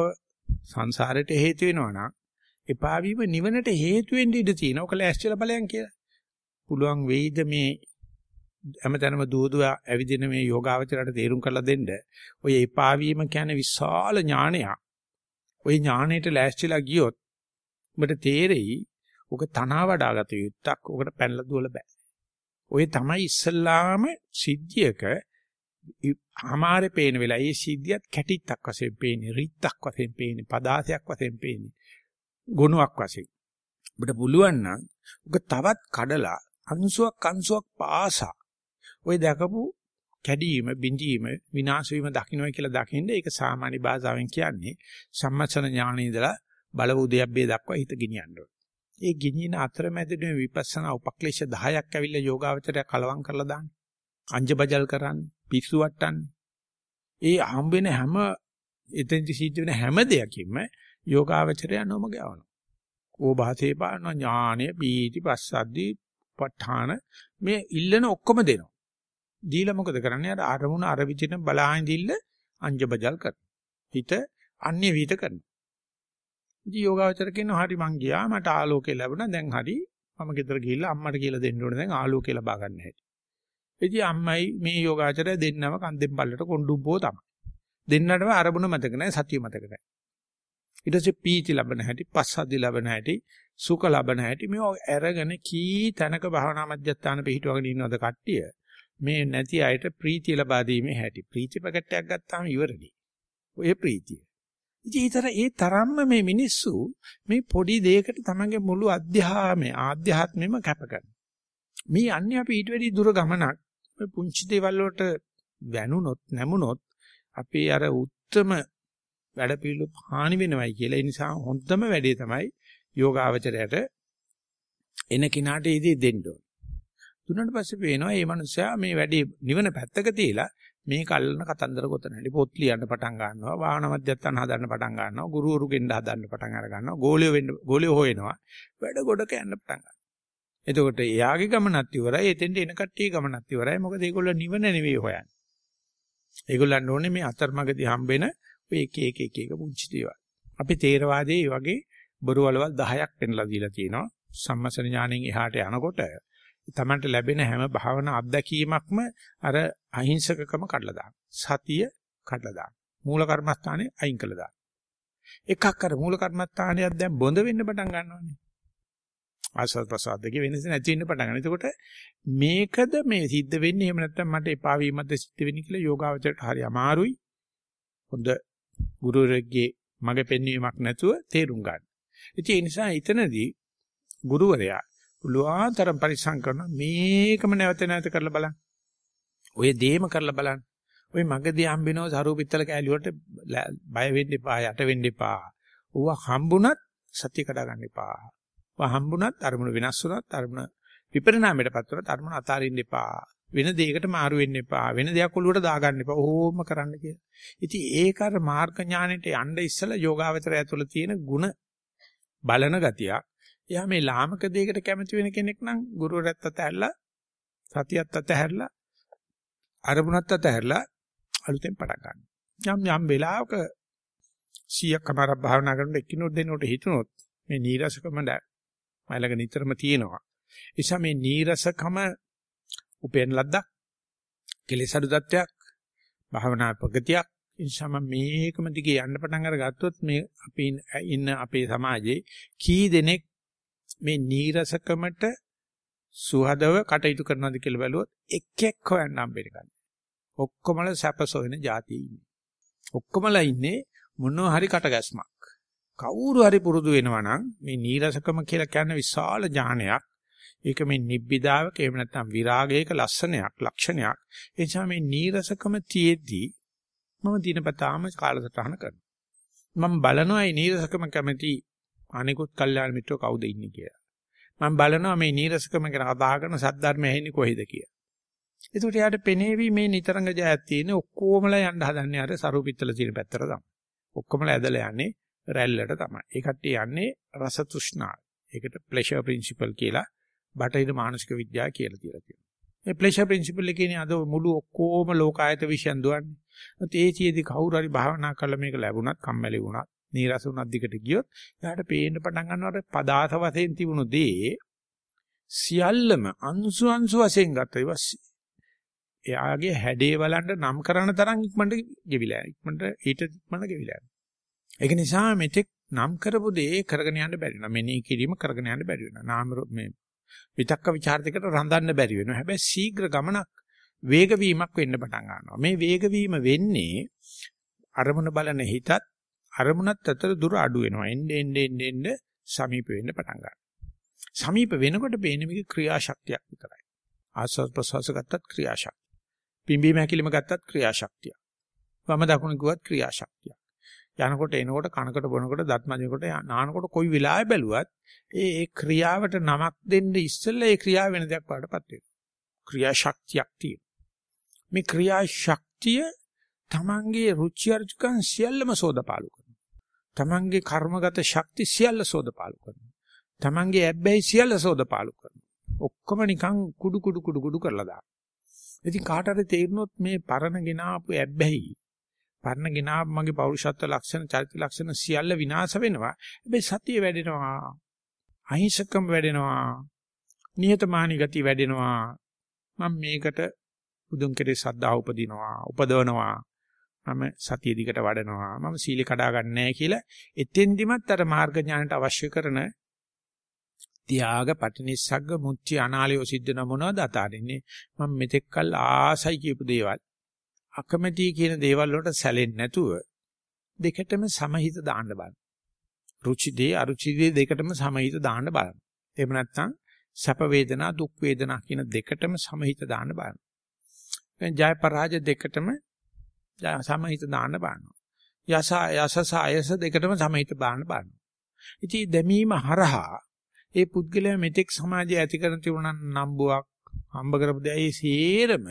සංසාරයට හේතු වෙනවා නම් එපා වීම නිවනට හේතු වෙන්න ඉඩ තියෙනවා. ඔක ලෑස්තිලා බලයන් කියලා. පුළුවන් වෙයිද මේ හැමතැනම දුවදුව ඇවිදින මේ යෝගාවචරයට තේරුම් කරලා දෙන්න. ඔය එපා වීම කියන්නේ විශාල ඥානයක්. ওই ඥාණයට ලෑස්තිලා ගියොත් ඔබට තේරෙයි ඔක තනවා වඩාගත යුත්තක්. ඔකට පැනලා දුවල බෑ. ඔය තමයි ඉස්සල්ලාම සිද්ධියක අමාරේ පේන වෙලාව ඒ සිද්ධියත් කැටිත්තක් වශයෙන් පේන්නේ රිත්තක් වශයෙන් පේන්නේ පදාසයක් වශයෙන් පේන්නේ ගුණයක් වශයෙන් ඔබට පුළුවන් නම් ඔක තවත් කඩලා අංශුවක් අංශුවක් පාසා ওই දැකපු කැඩීම බිඳීම විනාශ වීම දකින්නයි කියලා දකින්න ඒක සාමාන්‍ය භාෂාවෙන් කියන්නේ සම්මස්සන ඥානෙ ඉඳලා බල උදයබ්බේ දක්වා හිත ගෙනියන්න ඒ ගෙනියන අතරමැදදී විපස්සනා උපක්ලේශ 10ක් ඇවිල්ලා යෝගාවචරය කලවම් කරලා දාන්නේ. අංජබජල් කරන්නේ, පිස්සු වට්ටන්නේ. ඒ හම්බ වෙන හැම එතෙන්දි සිද්ධ වෙන හැම දෙයකින්ම යෝගාවචරය නොමග යවනවා. ඕභාසේ පාන ඥානෙ, බීති, පස්සද්දී, ප ဋ ාණ මේ ඉල්ලන ඔක්කොම දෙනවා. දීලා මොකද කරන්නේ? අර අරමුණ අර විදිහට බලාහින් දිල්ල අංජබජල් කරනවා. හිත අන්‍ය විහිද කරනවා. ඉතින් යෝගාවචර කියනවා හරි මං ගියා මට ආලෝකය ලැබුණා දැන් හරි මම ගෙදර ගිහිල්ලා අම්මට කියලා දෙන්න ඕනේ දැන් ආලෝකය ලබා ගන්න හැටි. ඉතින් අම්මයි මේ යෝගාචරය දෙන්නම කන්දෙන් පල්ලට කොණ්ඩුම්බෝ තමයි. දෙන්නටම අරමුණ මතක නැහැ සතිය මතක නැහැ. ඊට පස්සේ පීති ලබන හැටි, පස්සද්ධි ලබන හැටි, සුඛ ලබන හැටි මේ අරගෙන කී තැනක භවනා මධ්‍යස්ථාන පිහිටවගෙන ඉන්නවද කට්ටිය? මේ නැති අයට ප්‍රීතිය ලබා දීමේ හැටි. ප්‍රීති පැකට් එකක් ගත්තාම ඉවරනේ. ඔය ප්‍රීතිය. ඉතින් ඊතර ඒ තරම්ම මේ මිනිස්සු මේ පොඩි දෙයකට තමන්ගේ මුළු අධ්‍යාත්මය ආධ්‍යාත්මෙම කැප කරනවා. මේ යන්නේ අපි ඊට වැඩි දුර ගමනක් මේ පුංචි දේවල් වලට වැනුනොත් නැමුනොත් අපේ අර උත්තරම වැඩ පිළිලු හානි වෙනවයි කියලා. ඒ නිසා හොඳම වැඩේ තමයි යෝගාවචරයට එන කිනාට ඉදී දෙන්න ඕන. දුන්නාට පස්සේ පේනවා මේ මනුස්සයා මේ වැඩේ නිවන පැත්තක තියලා මේ කල්ලන කතන්දර ගොතන හැටි පොත් ලියන්න පටන් ගන්නවා වාහන මධ්‍යස්ථාන හදන්න පටන් ගන්නවා ගුරුවරු ගෙන්න හදන්න පටන් අර ගන්නවා ගෝලියෝ වෙන්න ගෝලියෝ හොයනවා වැඩ ගොඩක යන්න පටන් ගන්නවා. එතකොට එයාගේ ගමනත් ඉවරයි එතෙන්ට එන කට්ටිය ගමනත් ඉවරයි. මොකද ඒගොල්ලෝ නිවන නෙවෙයි හොයන්නේ. ඒගොල්ලන් ඕනේ මේ අතරමඟදී හම්බෙන ඔය එක එක එක එක පුංචි දේවල්. අපි තේරවාදයේ වගේ බොරු වලවල් 10ක් පෙන්ලා දීලා තියෙනවා. සම්මසන ඥාණයෙන් එහාට යනකොට තමන්ට ලැබෙන හැම භාවනා අත්දැකීමක්ම අර අහිංසකකම කඩලා දාන. සතිය කඩලා දාන. මූල කර්මස්ථානේ අයින් කළා දාන. එකක් අර මූල කර්මස්ථානයක් දැන් බොඳ වෙන්න පටන් ගන්නවානේ. ආස්වාද ප්‍රසාද දෙකේ වෙනස නැති වෙන්න පටන් ගන්නවා. එතකොට මේකද මේ සිද්ධ වෙන්නේ එහෙම නැත්නම් මට එපා වීමක්ද සිද්ධ වෙන්නේ කියලා යෝගාවචරයට හරි අමාරුයි. හොඳ ගුරුවරයෙක්ගේ මගේ පෙන්වීමක් නැතුව තේරුම් ගන්න. ඉතින් ඒ නිසා එතනදී ගුරුවරයා පුළුවන්තරම් පරිස්සම් කරනවා මේකම නැවත නැවත කරලා බලන්න. ඔය දේම කරලා බලන්න. ඔය මගදී හම්බෙනව සරු පිත්තල කෑලි වලට බය වෙන්න එපා යට වෙන්න එපා. ඌව හම්බුණත් සත්‍ය කඩා ගන්න එපා. ඌව හම්බුණත් අරමුණ වෙනස් වුණත් අරමුණ විපරිණාමයටපත් වුණත් අරමුණ අතාරින්න එපා. වෙන දෙයකට මාරු වෙන්න එපා. වෙන දෙයක් ඔලුවට දාගන්න එපා. ඕම කරන්න කියලා. ඉතින් ඒක අර මාර්ග ඥානෙට යන්න ඉස්සලා යෝගාවචරය ඇතුළ තියෙන ಗುಣ බලන ගතියක්. එයා මේ ලාමක දෙයකට කැමති වෙන කෙනෙක් නම් ගුරුවරයාත් අතහැරලා සතියත් අතහැරලා අරමුණත් අතහැරලා අලුතෙන් පටන් ගන්නවා. යම් යම් වෙලාවක 100ක් අමාරක් භාවනා කරනකොට එක්කිනුත් දෙනකොට හිතුනොත් මේ නීරසකම මයිලක නිතරම තියෙනවා. එيشා මේ නීරසකම උපෙන් ලද්දක් කෙලෙස් අඩු තත්ත්වයක් භාවනා ප්‍රගතියක් එනිසාම මේකම දිගේ යන්න පටන් අරගත්තොත් මේ අපි ඉන්න අපේ සමාජයේ කී දෙනෙක් මේ නීරසකමට සුහදව කටයුතු කරනවාද කියලා බැලුවොත් එක් එක් හොයන්න හම්බෙන්නේ නැහැ. ඔක්කොමල සැපසොයන જાතිය ඉන්නේ. ඔක්කොමලා ඉන්නේ මොනවා හරි කටගැස්මක්. කවුරු හරි පුරුදු වෙනවා නම් මේ නීරසකම කියලා කියන විශාල ඥානයක්. ඒක මේ නිබ්බිදාවක එහෙම නැත්නම් විරාගයක ලක්ෂණයක් ලක්ෂණයක්. ඒ නිසා මේ නීරසකම තියේදී මම දිනපතාම කාලසටහන කරනවා. මම බලනවා මේ නීරසකම කැමති අනිකුත් කල්යාණ මිත්‍රෝ කවුද ඉන්නේ කියලා. මම බලනවා මේ නීරසකම ගැන කතා කරන සද්ධර්ම ඇහෙන්නේ කොහෙද කියලා. ඒකට යාට පෙනේවි මේ නිතරංග ජයත් තියෙන ඔක්කොමලා යන්න හදන්නේ අර සරුපිත්තල තියෙන පැත්තට තමයි. ඔක්කොමලා ඇදලා යන්නේ රැල්ලට තමයි. ඒ කට්ටිය යන්නේ රස තෘෂ්ණා. ඒකට ප්ලෙෂර් ප්‍රින්සිපල් කියලා බටහිර මානසික විද්‍යාව කියලා තියලා තියෙනවා. මේ ප්ලෙෂර් ප්‍රින්සිපල් එකේනේ අද මුළු ඔක්කොම ලෝකායත විශ්යන් දුවන්නේ. ඒත් ඒචියේදී කවුරු හරි භාවනා කරලා මේක ලැබුණත් කම්මැලි වුණත් නීරස වුණත් දිගට ගියොත් එයාට පේන්න පටන් ගන්නවා පදාත වශයෙන් තිබුණු දේ සියල්ලම අංශු අංශු වශයෙන් ගත්තා ඊවස් එයාගේ හැඩේ බලන්න නම් කරන තරම් ඉක්මනට ගෙවිලා ඉක්මනට ඊට ඉක්මනට ගෙවිලා ඒක නිසා මෙතෙක් නම් කරපු දේ කරගෙන යන්න බැරි වෙනවා. මෙනෙහි කිරීම කරගෙන යන්න බැරි වෙනවා. නාම මේ විතක්ක ਵਿਚාර දෙකට රඳන්න බැරි වෙනවා. හැබැයි ශීඝ්‍ර ගමනක් වේග වීමක් වෙන්න පටන් ගන්නවා. මේ වේග වීම වෙන්නේ අරමුණ බලන හිතත් අරමුණත් අතර දුර අඩු වෙනවා. එන්න එන්න එන්න එන්න සමීප වෙන්න පටන් ගන්නවා. සමීප වෙනකොට පේන්නේ මේක ක්‍රියාශක්තියක් විතරයි. ආස්වාද ප්‍රසවාස ගත්තත් ක්‍රියාශක්තිය. පිම්බීම හැකිලිම ගත්තත් ක්‍රියාශක්තිය. වම දකුණ කිව්වත් ක්‍රියාශක්තිය. යනකොට එනකොට කනකට බොනකොට දත් මදිනකොට නානකොට කොයි වෙලාවෙ බැලුවත් ඒ ඒ ක්‍රියාවට නමක් දෙන්න ඉස්සෙල්ලා ඒ ක්‍රියාව වෙන දෙයක් වඩපත් වෙනවා. ක්‍රියාශක්තියක් තියෙනවා. මේ ක්‍රියාශක්තිය තමන්ගේ රුචි අරුචිකන් සියල්ලම සෝදපාලු කරනවා. තමන්ගේ කර්මගත ශක්ති සියල්ල සෝදපාලු කරනවා. තමන්ගේ ඇබ්බැහි සියල්ල සෝදපාලු කරනවා. ඔක්කොම නිකන් කුඩු කුඩු කුඩු කුඩු කරලා දානවා. ඉතින් කාට හරි තේරුනොත් මේ පරණ ගෙනාපු ඇබ්බැහි පරණ ගෙනාපු මගේ පෞරුෂත්ව ලක්ෂණ චරිත ලක්ෂණ සියල්ල විනාශ වෙනවා. හැබැයි සතිය වැඩෙනවා. අහිංසකම් වැඩෙනවා. නිහතමානී ගතිය වැඩෙනවා. මම මේකට බුදුන් කෙරේ සද්ධා උපදිනවා, උපදවනවා. මම සතිය දිකට වඩනවා. මම සීල කඩා ගන්නෑ කියලා එතෙන්දිමත් අර මාර්ග ඥානට අවශ්‍ය කරන තියාග පටිනිස්සග්ග මුච්චි අනාලයෝ සිද්ධ නමනවාද අතාරින්නේ මම මෙතෙක්කල් ආසයි කියපු දේවල් අකමැති කියන දේවල් වලට සැලෙන්නේ නැතුව දෙකටම සමහිත දාන්න බලන්න. රුචි දේ අරුචි දේ දෙකටම සමහිත දාන්න බලන්න. එහෙම නැත්නම් සැප වේදනා දුක් වේදනා කියන දෙකටම සමහිත දාන්න බලන්න. දැන් ජය පරාජය දෙකටම සමහිත දාන්න බලනවා. යස යසස අයස දෙකටම සමහිත දාන්න බලනවා. ඉතින් දැමීම හරහා ඒ පුද්ගලයා මෙතෙක් සමාජයේ ඇති කරන තිබුණා නම්බුවක් හම්බ කරපු දේ ඒ සේරම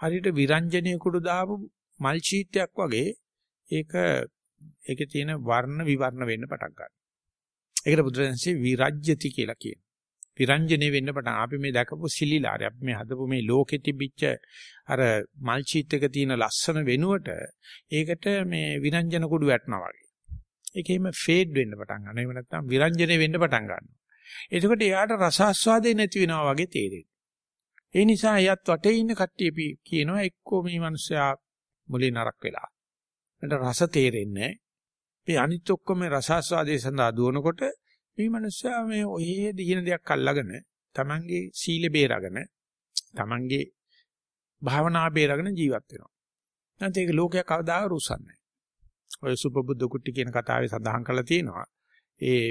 හරියට විරංජනීය කුඩු දාපු මල් ෂීට්යක් වගේ ඒක ඒකේ තියෙන වර්ණ විවර්ණ වෙන්න පටන් ගන්නවා. ඒකට බුදුරජාණන්සේ විරජ්‍යති කියලා කියනවා. විරංජනේ වෙන්න පටන් අපි මේ දැකපු සිලිලාරය අපි මේ හදපු මේ ලෝකෙ තිබිච්ච අර මල් ෂීට් එක තියෙන ලස්සන වෙනුවට ඒකට මේ විරංජන කුඩු වැටෙනවා වගේ. ඒකෙම ෆේඩ් වෙන්න පටන් ගන්නවා. එහෙම නැත්නම් විරංජනේ වෙන්න පටන් ගන්නවා. එතකොට එයාට රසාස්වාදේ නැති වෙනවා වගේ තේරෙනවා. ඒ නිසා එයත් වටේ ඉන්න කට්ටිය කියනවා එක්කෝ මේ මිනිස්සයා මුලින් නරක වෙලා. මට රස තේරෙන්නේ මේ අනිත් ඔක්කොම රසාස්වාදයේ සඳහා දුවනකොට මේ මිනිස්සයා මේ ඔයේ දින දෙයක් අල්ලගෙන Tamange සීල බේරගෙන Tamange භාවනා බේරගෙන ජීවත් වෙනවා. නැත්නම් ඒක ලෝකයක් කවදා රුසන්නේ. ඔය සුපබුද්ධ කුට්ටි කියන කතාවේ සඳහන් කරලා තියෙනවා. ඒ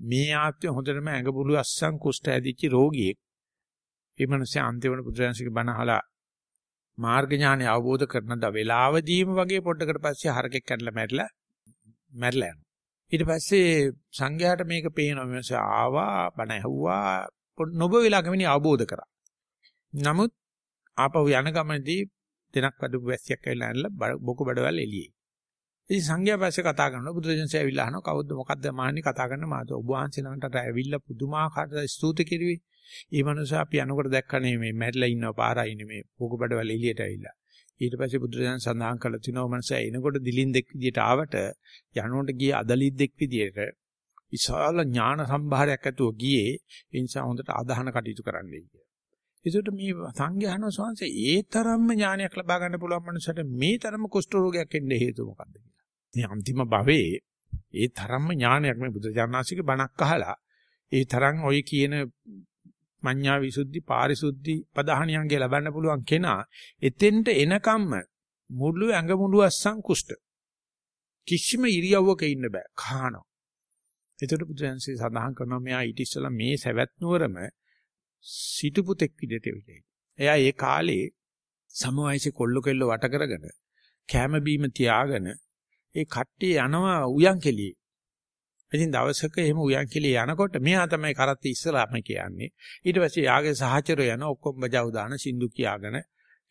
මේ ආත්මය හොඳටම ඇඟ බුළු අස්සන් කුෂ්ඨ ඇදිච්ච රෝගියෙක් ඒ මිනිස්සේ අන්තිමට බුදුරජාණන්සේක බණ අහලා මාර්ග ඥානය අවබෝධ කරන ද වෙලාවදීම වගේ පොඩ්ඩකට පස්සේ හරකෙක් කැඩලා මැරිලා මැරිලා යනවා. ඊට පස්සේ සංඝයාට මේක පේනවා මිනිස්සේ ආවා බණ ඇහුවා නොබ වෙලා ගමනේ අවබෝධ කරා. නමුත් ආපහු යන ගමනදී දෙනක් වඩපු වැස්සියක් ඇවිල්ලා ඇනලා බොකු බඩවල් එළියේ. ඉතින් සංඝයා පස්සේ කතා කරනවා බුදුරජාණන්සේ ඇවිල්ලා අහනවා කවුද මොකද්ද මාන්නේ කතා කරන්න මාත ඔබ වහන්සේ ළඟට ඇවිල්ලා පුදුමාකාර ස්තුති කෙරුවේ. ඒ මනුස්සයා අපි යනකොට දැක්කනේ මේ මැරිලා ඉන්නව පාරයි මේ පොකුබඩවල එළියට ඇවිල්ලා. ඊට පස්සේ බුදුරජාණන් සඳහන් කළා තිනෝ මනුස්සයා එනකොට දිලින් දෙක් විදියට ආවට යනකොට ගියේ අදලිත් දෙක් විදියට විශාල ඥාන සම්භාරයක් ඇතුව ගියේ ඒ නිසා හොඳට අදහන කටයුතු කරන්නයි කිය. ඒකට මේ සංඝයාන සංසය ඒ තරම්ම ඥානයක් ලබා ගන්න පුළුවන් මනුස්සයට මේ තරම කුෂ්ඨ රෝගයක් එන්න හේතුව මොකක්ද කියලා. මේ අන්තිම භවයේ ඒ තරම්ම ඥානයක් මේ බුදුජානනාසික බණක් අහලා ඒ තරම් ඔය කියන මඤ්ඤා විසුද්ධි පාරිසුද්ධි පදහණියන්ගේ ලබන්න පුළුවන් කෙනා එතෙන්ට එනකම්ම මුළු ඇඟ මුළු අස්සන් කුෂ්ඨ කිසිම ඉරියව්වක ඉන්න බෑ කහනවා එතකොට බුදුන්සේ සඳහන් කරනවා මෙයා ඊට ඉස්සෙල්ලා මේ සවැත් නුවරම සිටු පුතෙක් විදිහට වෙන්නේ. එයා ඒ කාලේ සමවයසේ කොල්ල කෙල්ල වට කරගෙන කැම බීම තියාගෙන ඒ කට්ටිය යනවා උයන් කෙලියේ. ඉතින් දවසක එහෙම උයන් කෙලියේ යනකොට මෙයා තමයි කරත් ඉස්සලාම කියන්නේ. ඊට පස්සේ යාගේ සහචරය යන ඔක්කොම බජව දාන සින්දු කියාගෙන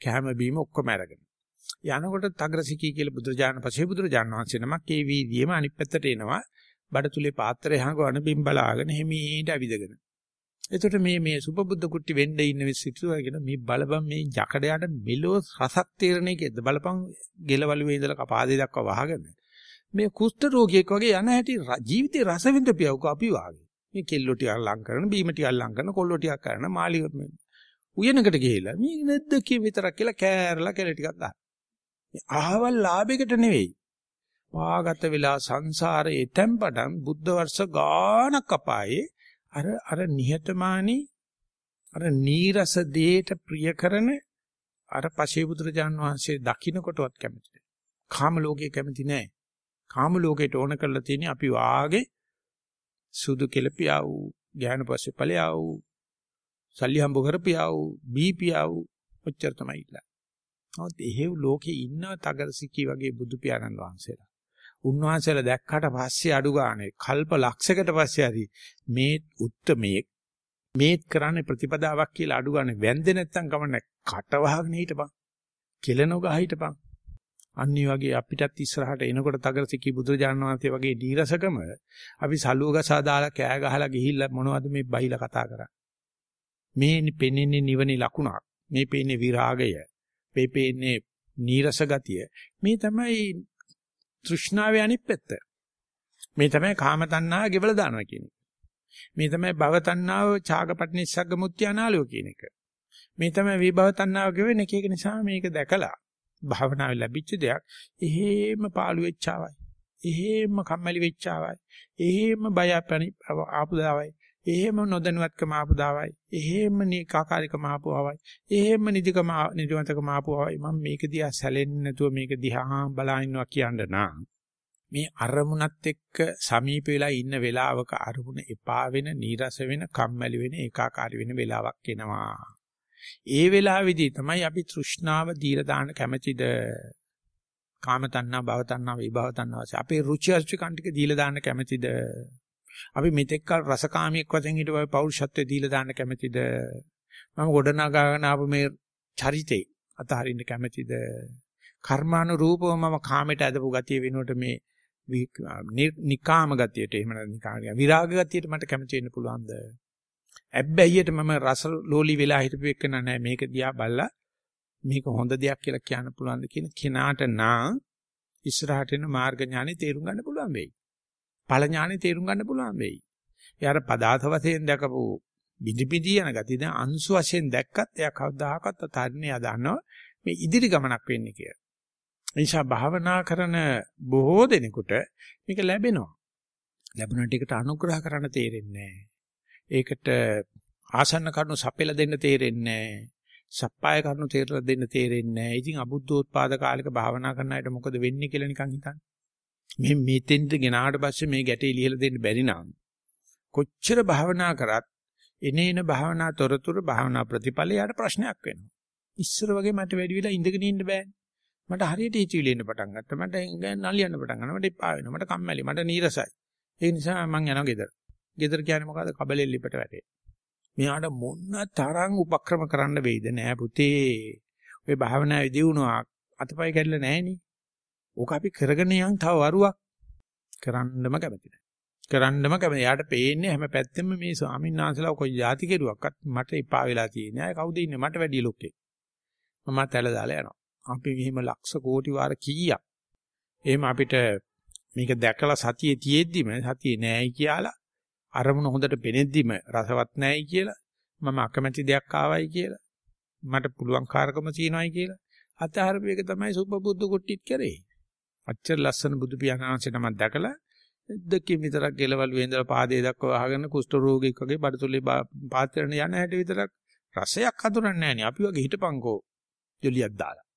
කැම බීම ඔක්කොම අරගෙන. යනකොට තග්‍රසිකී කියලා බුදුරජාණන් පස්සේ බුදුරජාණන් වහන්සේ නමක් ඒ වීදියේම අනිත් පැත්තට එනවා. බඩතුලේ පාත්‍රය හංගවන බිම් බලාගෙන හිමීට ඇවිදගෙන. එතකොට මේ මේ සුපබුද්ධ කුට්ටි වෙන්න ඉන්න සිටුවගෙන මේ බලපන් මේ යකඩයට මෙලෝ රසක් තීරණේ කියද බලපන් ගෙලවලුවේ ඉඳලා කපාදේ දක්වා වහගෙන මේ කුෂ්ඨ රෝගියෙක් වගේ යන හැටි ජීවිතේ රස විඳපියවක අපි වාගේ මේ කෙල්ලෝ ටිකක් ලං කරන බීම ටිකක් ලං කරන කොල්ලෝ ටිකක් කරන මාළි උයනකට ගිහිලා මේ නැද්ද කිය විතරක් කියලා කෑරලා කෙල ටිකක් දාන මේ අහවල් ලාභයකට නෙවෙයි පාගත වෙලා සංසාරේ තැම්පඩම් බුද්ධ වර්ෂ ගානක් අපායේ අර අර නිහතමානී අර නීරස දේට ප්‍රිය කරන අර පසේ බුදුරජාන් වහන්සේ දකින්නකොටවත් කැමති නැහැ. කාම ලෝකේ කැමති නැහැ. කාම ලෝකයට ඕන කරලා තියෙන්නේ අපි වාගේ සුදු කෙලපියා වූ ඥාන පස්සේ ඵලයා වූ සල්ලි හම්බ කරපියා වූ බීපියා වූ ඔච්චර තමයි ඉල්ලන්නේ. නමුත් එහෙව් ලෝකේ ඉන්න තගරසිකි වගේ බුදු පියාණන් වහන්සේලා. උන්වහන්සේලා දැක්කට පස්සේ අඩු ගානේ කල්ප ලක්ෂයකට පස්සේ හරි මේ උත්මයේ මේත් කරන්නේ ප්‍රතිපදාවක් කියලා අඩු ගානේ වැන්දේ නැත්තම් කමන්නේ කට වහගෙන හිටපන්. කෙලනොග හිටපන්. අනිත් වගේ අපිටත් ඉස්සරහට එනකොට තගරසිකි බුදුරජාණන් වහන්සේ වගේ දීරසකම අපි සලුව ගසා දාලා කෑ ගහලා ගිහිල්ලා මොනවද මේ බයිලා කතා කරන්නේ. මේ පෙනෙන්නේ නිවනේ ලකුණක්. මේ පෙන්නේ විරාගය. මේ පෙන්නේ නීරස ගතිය. මේ තමයි තෘෂ්ණාවේ අනිත් පැත්ත. මේ තමයි කාම තණ්හාව ගෙවල දානවා කියන එක. මේ තමයි භව තණ්හාව ඡාගපට්නිස්සග්ග මුත්‍යානාලෝ කියන එක. මේ තමයි විභව තණ්හාව ගෙවෙන එක. ඒක නිසා මේක දැකලා භාවනාවේ ලැබිච්ච දෙයක් එහෙම පාළු වෙච්චාවයි. එහෙම කම්මැලි වෙච්චාවයි. එහෙම බය ආපු දාවයි. එහෙම නොදැනුවත්කම ආපු දාවයි. එහෙම නීකාකාරිකම ආපු ආවයි. එහෙම නිදිකම නිදිවන්තකම ආපු ආවයි. මම මේක දිහා සැලෙන්නේ නැතුව මේක දිහා බලා ඉන්නවා කියන්න නම් මේ අරමුණත් එක්ක සමීප වෙලා ඉන්න වෙලාවක අරමුණ එපා වෙන, නීරස වෙන, කම්මැලි වෙන, ඒකාකාරී වෙන වෙලාවක් එනවා. ඒ වෙලාවේදී තමයි අපි තෘෂ්ණාව දීලා දාන්න කැමැතිද? කාම තණ්හා, භව තණ්හා, විභව තණ්හා වශයෙන් අපේ රුචි අරුචිකන් ටික දීලා දාන්න කැමැතිද? අපි මෙතෙක් කල රසකාමියෙක් වශයෙන් හිටපු පෞරුෂත්වයේ දීලා දාන්න කැමැතිද? මම ගොඩනගාගෙන ආපු මේ චරිතේ අතහරින්න කැමැතිද? කර්මානුරූපව මම කාමයට ඇදපු ගතිය වෙනුවට මේ නිකාම ගතියට එහෙම නැත්නම් නිකාම විරාග ගතියට මට කැමති වෙන්න පුළුවන්ද? ඇබ්බැහියට මම රස ලෝලි වෙලා හිටපු එක නෑ මේක දිහා බලලා මේක හොඳ දෙයක් කියලා කියන්න පුළුවන්ද කියන කෙනාට නා ඉස්සරහට එන මාර්ග ඥානෙ තේරුම් ගන්න පුළුවන් වෙයි. ඵල ඥානෙ තේරුම් ගන්න පුළුවන් වෙයි. යාර පදාත වශයෙන් දැකපු බිඳි බිඳි යන ගතිය දැන් අංශු වශයෙන් දැක්කත් එයා කවදාහකත් අතහරින්නේ ආ දන්නවා මේ ඉදිරි ගමනක් වෙන්නේ කියලා. නිසා භාවනා කරන බොහෝ දෙනෙකුට මේක ලැබෙනවා. ලැබුණ ටිකට අනුග්‍රහ කරන්න තේරෙන්නේ ඒකට ආසන්න කරුණු සපෙලා දෙන්න තේරෙන්නේ සප්පාය කරුණු තේරලා දෙන්න තේරෙන්නේ ඉතින් අබුද්ධෝත්පාද කාලයක භාවනා කරන අයට මොකද වෙන්නේ කියලා නිකන් හිතන්න. මේ මෙතෙන්ද ගෙනාට පස්සේ මේ ගැටේ ලියලා දෙන්න බැරි නම් කොච්චර භාවනා කරත් එනේන භාවනා තොරතුරු භාවනා ප්‍රතිඵලයට ප්‍රශ්නයක් වෙනවා. ඉස්සර වගේ මට වැඩි වෙලා ඉඳගෙන ඉන්න බෑනේ. මට හරියට හිතවිලි එන්න පටන් ගත්තා. මට නලියන්න පටන් ගන්නවා. මට එපා වෙනවා. මට කම්මැලි. මට නීරසයි. ඒ නිසා මං යනවා ගෙදර. ගෙදර කියන්නේ මොකද්ද? කබලෙල් ලිපට වැටේ. මෙයාට මොන තරම් උපක්‍රම කරන්න වෙයිද නෑ පුතේ. ඔය භාවනාවේ දිනුවා අතපය කැඩලා නෑනේ. ඕක අපි කරගෙන යන් තව වරුවක් කරන්නම කැමති නෑ. කරන්නම කැමති. යාට පේන්නේ හැම පැත්තෙම මේ ස්වාමීන් වහන්සේලා කොයි જાති කෙරුවක්වත් මට එපා වෙලා තියෙන්නේ. අය කවුද ඉන්නේ? මට වැඩි ලොක්කේ. මම තැල දාලා යනවා. අපි මෙහිම ලක්ෂ කෝටි වාර කීයක් එහෙම අපිට මේක දැකලා සතියේ තියෙද්දිම සතියේ නෑයි කියලා අරමුණ හොඳට පෙනෙද්දිම රසවත් නෑයි කියලා මම අකමැති දෙයක් ආවයි කියලා මට පුළුවන් කාර්කම තියනවායි කියලා අතහරපු එක තමයි සුබබුද්ධ කුට්ටිත් කරේ. අච්චර ලස්සන බුදු පියාණන්සේ නමක් දැකලා දෙකකින් විතරක් ගෙලවලු වෙන්දලා පාදයේ දක්වා අහගෙන කුෂ්ඨ රෝගියෙක් වගේ බඩතුලේ පාත්‍රණ යන හැටි විතරක් රසයක් හඳුනන්නේ නැහැ නේ අපි වගේ හිටපන්කෝ ජොලියක් දාලා.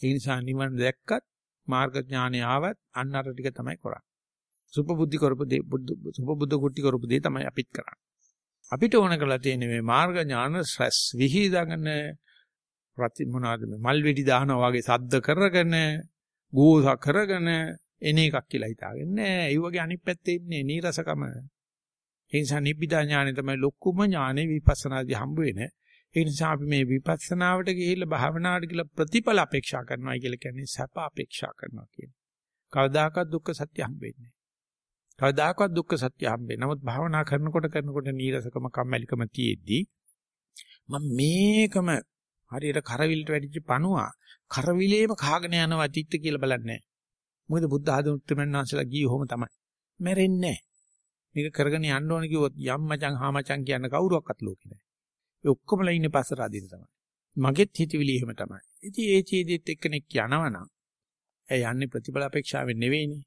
ඒ නිසා නිවන දැක්කත් මාර්ග ඥානය ආවත් අන්න අර ටික තමයි කරන්නේ. සුපබුද්ධි කරපු දේ සුපබුද්ධ කුට්ටි කරපු දේ තමයි අපිත් කරන්නේ. අපිට ඕන කරලා තියෙන්නේ මේ මාර්ග ඥාන ස්ට්‍රෙස් විහිදාගෙන ප්‍රති මොනවාද මේ මල් වෙඩි දානවා වගේ සද්ද කරගෙන ගෝස කරගෙන එන එකක් කියලා හිතාගෙන නෑ ඒ වගේ අනිත් පැත්තේ ඉන්නේ නීරසකම ඒ නිසා නිබ්බිදා ඥානෙ තමයි ලොකුම ඥානෙ විපස්සනාදී හම්බ වෙන්නේ ඒ නිසා අපි මේ විපස්සනාවට ගිහිල්ලා භාවනාවට ගිහිල්ලා ප්‍රතිඵල අපේක්ෂා කරනවා කියලා කියන්නේ සැප අපේක්ෂා කරනවා කියන්නේ. කවදාකවත් දුක්ඛ සත්‍ය හම්බෙන්නේ නැහැ. කවදාකවත් දුක්ඛ සත්‍ය හම්බෙන්නේ. නමුත් භාවනා කරනකොට කරනකොට නීරසකම කම්මැලිකම තියෙද්දී මම මේකම හරියට කරවිලට වැඩිච්ච පණුවා කරවිලේම කාගෙන යනවා තිත්ත කියලා බලන්නේ මොකද බුද්ධ ආධුන උත්තරමන්වන්සලා ගියේ ඔහොම තමයි. මැරෙන්නේ මේක කරගෙන යන්න ඕන කිව්වොත් යම් මචං හා මචං කියන කවුරුවක්වත් ලෝකේ නැහැ. ඒ ඔක්කොමලා ඉන්නේ පස්සට අදින තමයි. මගෙත් හිතවිලි එහෙම තමයි. ඉතින් ඒ චේදෙත් එක්කෙනෙක් යනවනම් ඒ යන්නේ ප්‍රතිඵල අපේක්ෂාවෙන් නෙවෙයිනේ.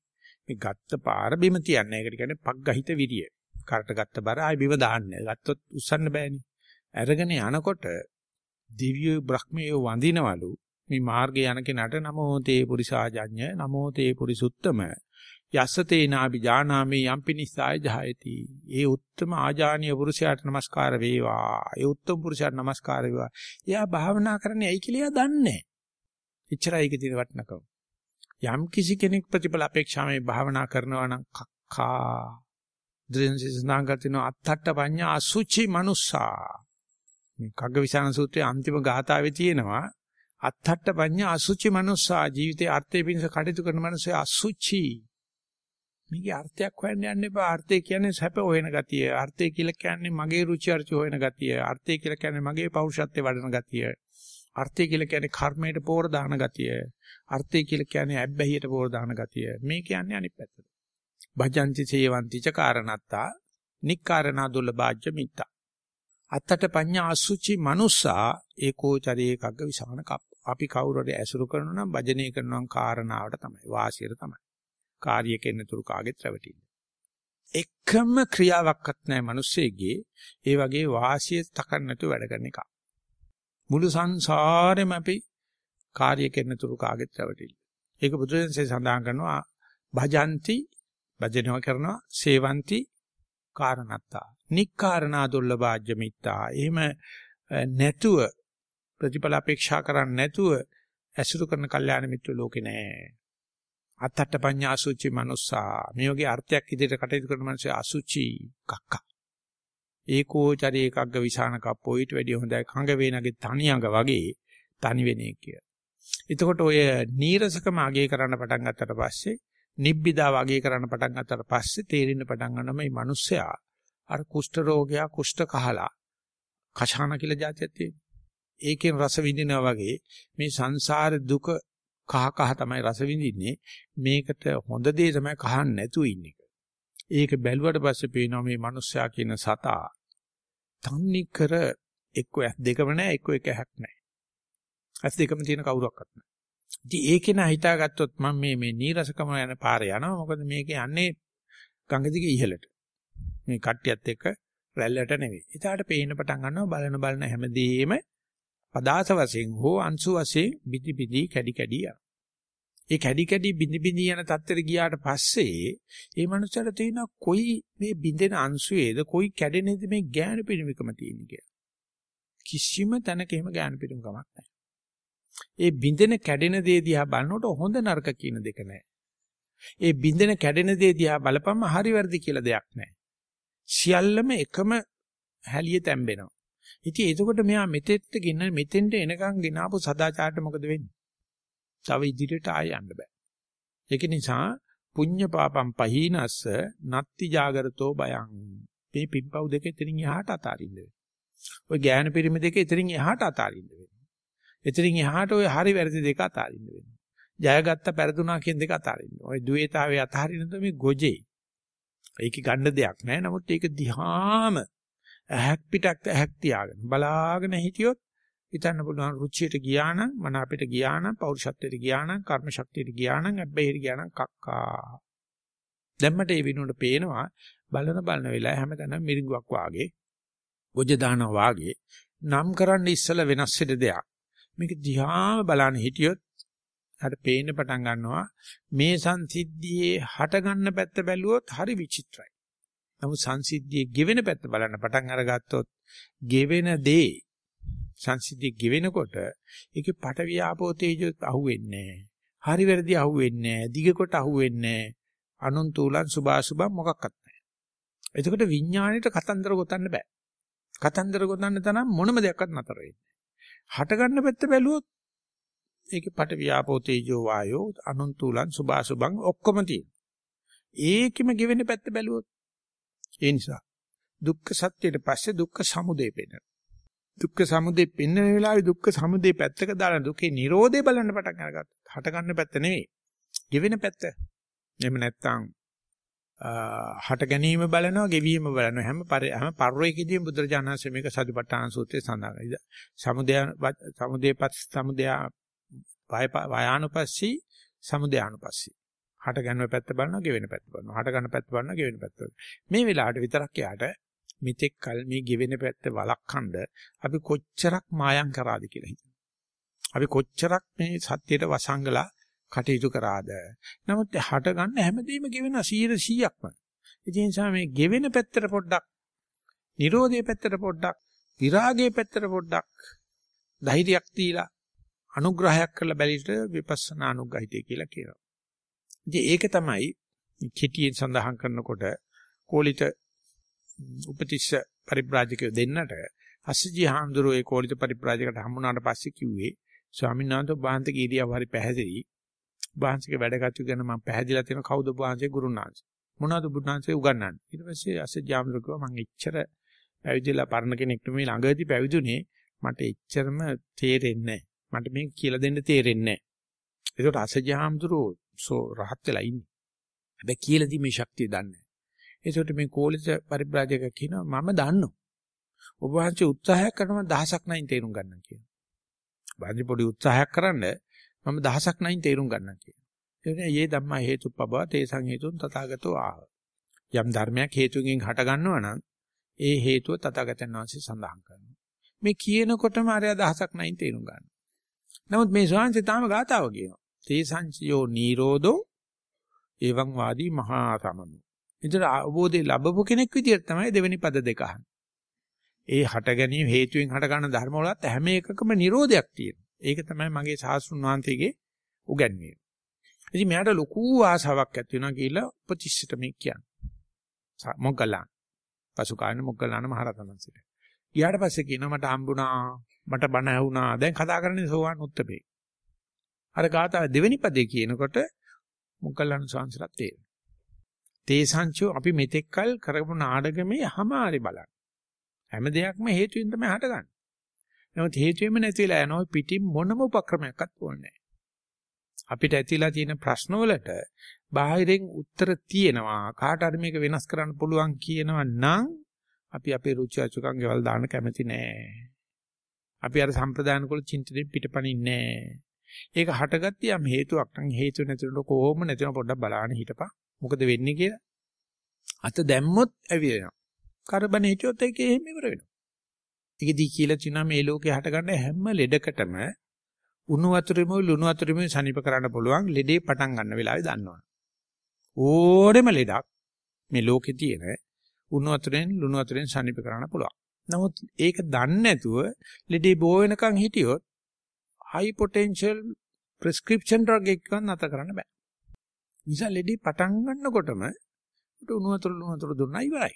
මේ ගත්ත පාර බිම තියන්න. ඒකට කියන්නේ පග්ගහිත විරිය. කරට ගත්ත බර ආයි බිම දාන්න. ගත්තොත් උස්සන්න බෑනේ. අරගෙන යනකොට දිව්‍ය බ්‍රහ්මයේ වඳිනවලු මේ මාර්ගේ යන කෙනාට නමෝ තේ පුරිසාජඤ්ඤ නමෝ තේ පුරිසුත්තම යස්සතේ නාබි ජානාමේ යම්පිනිසාය ජායති. ඒ උත්තම ආජානීය පුරුෂයාට নমස්කාර වේවා. ඒ උත්තම පුරුෂයාට নমස්කාර වේවා. එයා භාවනා කරන්නේ ඇයි කියලා දන්නේ නැහැ. එච්චරයි ඒකේ තියෙන වටිනකම. යම් කිසි කෙනෙක් ප්‍රතිඵල අපේක්ෂාවෙන් භාවනා කරනවා නම් කක්කා දෘෂ්ටිසනාගතින අත්තට්ට පඤ්ඤා අසුචි මනුස්සා මේ කග්ගවිසාන සූත්‍රයේ අන්තිම ගාථාවේ තියෙනවා අත්තට්ට පඤ්ඤා අසුචි මනුස්සා ජීවිතේ අර්ථය පිණිස කටයුතු කරන මිනිස්සු අසුචි මේකේ අර්ථයක් හොයන්න යන්න එපා. අර්ථය කියන්නේ සැප හොයන ගතිය. අර්ථය කියලා කියන්නේ මගේ රුචි අරුචි හොයන ගතිය. අර්ථය කියලා කියන්නේ මගේ පෞරුෂත්වයේ වඩන ගතිය. අර්ථය කියලා කියන්නේ කර්මයට පෝර දාන ගතිය. අර්ථය කියලා කියන්නේ ඇබ්බැහියට පෝර දාන ගතිය. මේ කියන්නේ අනිත් පැත්තට. භජಂತಿ සේවಂತಿ ච කාරණත්තා නික්කාරණා දුර්ලභාජ්‍ය මිත්තා. අත්තට පඤ්ඤා අසුචි මනුස්සා ඒකෝචරේ කග්ග විසාන කප්ප. අපි කවුරුරේ ඇසුරු කරනවා නම් භජනය කරනවා නම් කාරණාවට තමයි වාසියට තමයි. කාර්යයක එන්නතුරු කාගෙත් රැවටින්නේ. එකම ක්‍රියාවක්වත් නැහැ මිනිස්සෙගේ ඒ වගේ වාසිය තකන්න නැතුව වැඩ කරන එක. මුළු සංසාරෙම අපි කාර්යයක එන්නතුරු කාගෙත් රැවටින්නේ. ඒක බුදුරජාණන්සේ සඳහන් කරනවා භජಂತಿ භජනව කරනවා සේවಂತಿ කාරණත්තා. නික්කාරණා දුර්ලභාජ්‍ය මිත්තා. එහෙම නැතුව ප්‍රතිඵල අපේක්ෂා කරන්නේ නැතුව ඇසුරු කරන කල්යාණ මිත්‍ර ලෝකේ නැහැ. අත්තට පඤ්ඤා අසුචි මනුස්සා මේ වගේ අර්ථයක් ඉදිරියට කටයුතු කරන මිනිස්සු අසුචි කක්ක ඒකෝ චරේ එකග්ග විසාන කප්පෝ ඊට වැඩිය හොඳයි කඟ වේනගේ තනියඟ වගේ තනි වෙන්නේ කිය. එතකොට ඔය නීරසකම අගේ කරන්න පටන් ගත්තට පස්සේ නිබ්බිදාව අගේ කරන්න පටන් ගත්තට පස්සේ තේරෙන්න පටන් ගන්නවා මේ මිනිස්සයා අර කුෂ්ඨ රෝගයා කුෂ්ඨ කහලා කෂාන කියලා જાතියක් තියෙනවා. ඒකෙන් රස විඳිනවා වගේ මේ සංසාර දුක කහ කහ තමයි රස විඳින්නේ මේකට හොඳ දේ තමයි කහන්න නැතුව ඉන්න එක. ඒක බැලුවට පස්සේ පේනවා මේ මිනිස්සයා කියන සතා තන්නේ කර එක්ක ඇස් දෙකම නැහැ එක්ක එක ඇහක් නැහැ. ඇස් දෙකම තියෙන කවුරක්වත් නැහැ. ඉතින් ඒකේ නා හිතාගත්තොත් මම මේ මේ නීරසකම යන පාරේ යනවා මොකද මේක යන්නේ ගඟ දිගේ ඉහළට. මේ කට්ටියත් එක්ක රැල්ලට නෙවෙයි. ඊටාට පේන්න පටන් ගන්නවා බලන බලන හැමදේම පදාස වශයෙන් හෝ අංශු වශයෙන් බිදි බිදි කැඩි කැඩි යන. ඒ කැඩි කැඩි බිඳි බිඳි යන තත්ත්වෙට ගියාට පස්සේ ඒ මනුස්සයාට තේිනවා කොයි මේ බිඳෙන අංශුවේද කොයි කැඩෙනේද මේ ඥාන පිරිමිකම තියෙන්නේ කියලා. කිසිම තැනක එහෙම ඥාන පිරිමිකමක් නැහැ. ඒ බින්දෙන කැඩෙන දේ දිහා බලනකොට හොඳ නරක කියන දෙක නැහැ. ඒ බින්දෙන කැඩෙන දේ දිහා බලපම හරි වැරදි කියලා දෙයක් නැහැ. සියල්ලම එකම හැලිය තැම්බෙනවා. ඉතින් එතකොට මෙයා මෙතෙත් ගෙන මෙතෙන්ට එනකන් ගෙනාපු සදාචාරයට මොකද වෙන්නේ? තව ඉදිරියට ආය යන්න බෑ. ඒක නිසා පුඤ්ඤ පාපම් පහීනස්ස නත්ති జాగරතෝ බයං. මේ පිම්පව් දෙක එතනින් එහාට අතාරින්න වෙනවා. ওই ගෑන පිරිමි දෙක එතනින් එහාට අතාරින්න වෙනවා. එතනින් එහාට ওই හරි වැරදි දෙක අතාරින්න වෙනවා. ජයගත්ත පෙරදුනා කියන දෙක අතාරින්න. ওই ද්වේතාවේ අතාරින්න තමයි ගොජේ. ඒකේ ගන්න දෙයක් නැහැ. නමුත් ඒක දිහාම ඇහක් පිටක් ඇහක් තියාගෙන බලාගෙන හිටියොත් හිතන්න පුළුවන් රුචියට ගියා නම් මන අපිට ගියා නම් පෞරුෂත්වයට ගියා නම් කර්ම ශක්තියට ගියා නම් හැබැයි ගියා නම් කක්කා දැම්මට ඒ විනුවට පේනවා බලන බලන වෙලාව හැමතැනම මිරිඟුවක් වාගේ ගොජ දානවා වාගේ නම් කරන්න ඉස්සලා වෙනස් වෙද දෙයක් මේක දිහාම බලන්න හිටියොත් අර පේන්න පටන් ගන්නවා මේ සංසිද්ධියේ හට ගන්න පැත්ත බැලුවොත් හරි විචිත්‍රයි නමුත් සංසිද්ධියේ ගෙවෙන පැත්ත බලන්න පටන් අරගත්තොත් ගෙවෙන දේ සංසිද්ධිය ගෙවෙනකොට ඒකේ පට වියාපෝ තේජෝ අහුවෙන්නේ නැහැ. හරි වැරදි අහුවෙන්නේ නැහැ. දිග කොට අහුවෙන්නේ නැහැ. අනුන්තුලන් සුභාසුභම් මොකක්වත් නැහැ. එතකොට විඥාණයට කතන්දර ගොතන්න බෑ. කතන්දර ගොතන්න තරම් මොනම දෙයක්වත් නතර වෙන්නේ නැහැ. හට ගන්න පැත්ත බැලුවොත් ඒකේ පට වියාපෝ තේජෝ වායෝ අනුන්තුලන් සුභාසුභම් ඔක්කොම තියෙනවා. ඒකෙම ගෙවෙන පැත්ත බැලුවොත් ඒ නිසා දුක්ඛ සත්‍යයට පස්සේ දුක්ඛ සමුදය පේනවා. දුක්ඛ සමුදය පෙන්වන වෙලාවේ දුක්ඛ සමුදය පැත්තක දාලා දුකේ Nirodhe බලන්න පටන් අරගත්තා. හට ගන්න පැත්ත නෙවෙයි. ගෙවෙන පැත්ත. එහෙම නැත්නම් හට ගැනීම බලනවා, ගෙවීම බලනවා. හැම හැම පරිරේකදීම බුදුරජාණන්සේ මේක සතිපට්ඨාන සූත්‍රයේ සඳහන් කරනවා. සමුදය සමුදයපත් සමුදය වයානුපස්සී සමුදයානුපස්සී. හට ගන්න පැත්ත බලනවා, ගෙවෙන පැත්ත බලනවා. හට ගන්න පැත්ත බලනවා, ගෙවෙන පැත්ත බලනවා. මේ වෙලාවට විතරක් යාට මෙතෙක් කල් මේ ගෙවෙන පැත්ත වළක්වන්න අපි කොච්චරක් මායම් කරාද කියලා හිතනවා. අපි කොච්චරක් මේ සත්‍යයට වසංගලා කටයුතු කරාද. නමුත් හට ගන්න හැමදේම ගෙවෙන 100%ක්ම. ඒ නිසා මේ ගෙවෙන පැත්තට පොඩ්ඩක්, Nirodhe පැත්තට පොඩ්ඩක්, විරාගයේ පැත්තට පොඩ්ඩක් ධෛර්යයක් දීලා අනුග්‍රහයක් කරලා බැලිට විපස්සනා අනුග්‍රහිතය කියලා කියනවා. ඉතින් ඒක තමයි කෙටියෙන් සඳහන් කරනකොට කෝලිත උපතිස්ස පරිබ්‍රාජකයෝ දෙන්නට අස්සජී හාමුදුරුවෝ ඒ කෝලිත පරිබ්‍රාජකට හම්බුනාට පස්සේ කිව්වේ ස්වාමීන් වහන්සේ වහන්සේ කීරියා හරි පැහැදිලි. වහන්සේගේ වැඩ කටයුතු ගැන මම පැහැදිලා තියෙන කවුද වහන්සේ ගුරුනාංශ. මොනවද බුදුනාංශේ උගන්වන්නේ? ඊට පස්සේ අස්සජී හාමුදුරුවෝ කිව්වා මම එච්චර පැවිදිලා පරණ කෙනෙක් නෙමෙයි ළඟදී පැවිදුනේ මට එච්චරම තේරෙන්නේ නැහැ. මට මේක කියලා දෙන්න තේරෙන්නේ නැහැ. ඒකට අස්සජී හාමුදුරුවෝ සෝ රහත් වෙලා ඉන්නේ. හැබැයි කියලා දී මේ ශක්තිය දන්නේ ඒකට මේ කෝලිත පරිබ්‍රාජක කියනවා මම දන්නවා. ඔබ වහන්සේ උත්සාහයක් කරනවා දහසක් නැයින් තේරුම් ගන්න කියනවා. බාහිර පොඩි උත්සාහයක් කරන්න මම දහසක් නැයින් තේරුම් ගන්න කියනවා. ඒ කියන්නේ යේ ධම්මා හේතුප්පබව තේසං හේතුන් තථාගතෝ ආහ. යම් ධර්මයක් හේතුකින් හට ගන්නවා නම් ඒ හේතුව තථාගතයන් වහන්සේ සඳහන් කරනවා. මේ කියනකොටම අර දහසක් නැයින් තේරුම් ගන්න. නමුත් මේ ස්වාංශය තාම ගාතාව කියනවා. තේසංචයෝ නිරෝධෝ එවං වාදී මහා සමනු. විතර අවබෝධය ලැබපු කෙනෙක් විදියට තමයි දෙවෙනි පද දෙක අහන්නේ. ඒ හට ගැනීම හේතුවෙන් හට ගන්න ධර්ම වලත් හැම එකකම Nirodhayak තියෙනවා. ඒක තමයි මගේ සාස්ෘණ වහන්සේගේ උගන්වීම. ඉතින් මෙයාට ලොකු ආසාවක් ඇති වෙනවා කියලා උපතිස්සට මේ කියන්නේ. මොග්ගලන්. පසු කාලේ මොග්ගලන් මහරතනන්සිට. ඊට පස්සේ කියනවා මට හම්බුණා මට බණ ඇහුණා දැන් කතා කරන්නේ සෝවාන් උත්තපේ. අර ගාථා දෙවෙනි පදේ කියනකොට මොග්ගලන් සංසරත් තේරෙනවා. තේසංචෝ අපි මෙතෙක්කල් කරපු නාඩගමේ හැමාරි බලන්න. හැම දෙයක්ම හේතුවෙන් තමයි හටගන්නේ. නමුත් හේතුවෙම නැති වෙලා යනවා පිටින් මොනම උපක්‍රමයක්වත් ඕනේ අපිට ඇතිලා තියෙන ප්‍රශ්න වලට බාහිරින් උත්තර තියෙනවා. කාට හරි මේක වෙනස් කරන්න පුළුවන් කියනවා නම් අපි අපේ රුචි අචුකම් ගෙවල් දාන්න කැමති නෑ. අපි අර සම්ප්‍රදාන කුල චින්තනෙ පිටපණින්නේ නෑ. ඒක හටගත්ත යම් හේතුවක් නම් හේතු නැතිනකොට කොහොම නැතින පොඩ්ඩක් බලන්න හිටපන්. මොකද වෙන්නේ කියලා. අත දැම්මොත් ඇවිලෙනවා. කරබන හිටියොත් ඒක එහෙම ඉවර වෙනවා. ඒකදී කියලා තියෙනවා මේ ලෝකේ හටගන්න හැම ලෙඩකටම උණු වතුරෙම ලුණු වතුරෙම සනීප කරන්න පුළුවන් ලෙඩේ පටන් ගන්න වෙලාවේ දන්නවා. ඕනෙම ලෙඩක් මේ ලෝකේ තියෙන උණු වතුරෙන් ලුණු වතුරෙන් සනීප කරන්න පුළුවන්. නමුත් ඒක දන්නේ නැතුව ලෙඩේ බෝ වෙනකන් හිටියොත් high potential prescription drug එකක් නැත කරන්න බෑ. නිසා ලෙඩේ පටන් ගන්නකොටම උණු වතුර ලුණු වතුර දුන්නා ඉවරයි.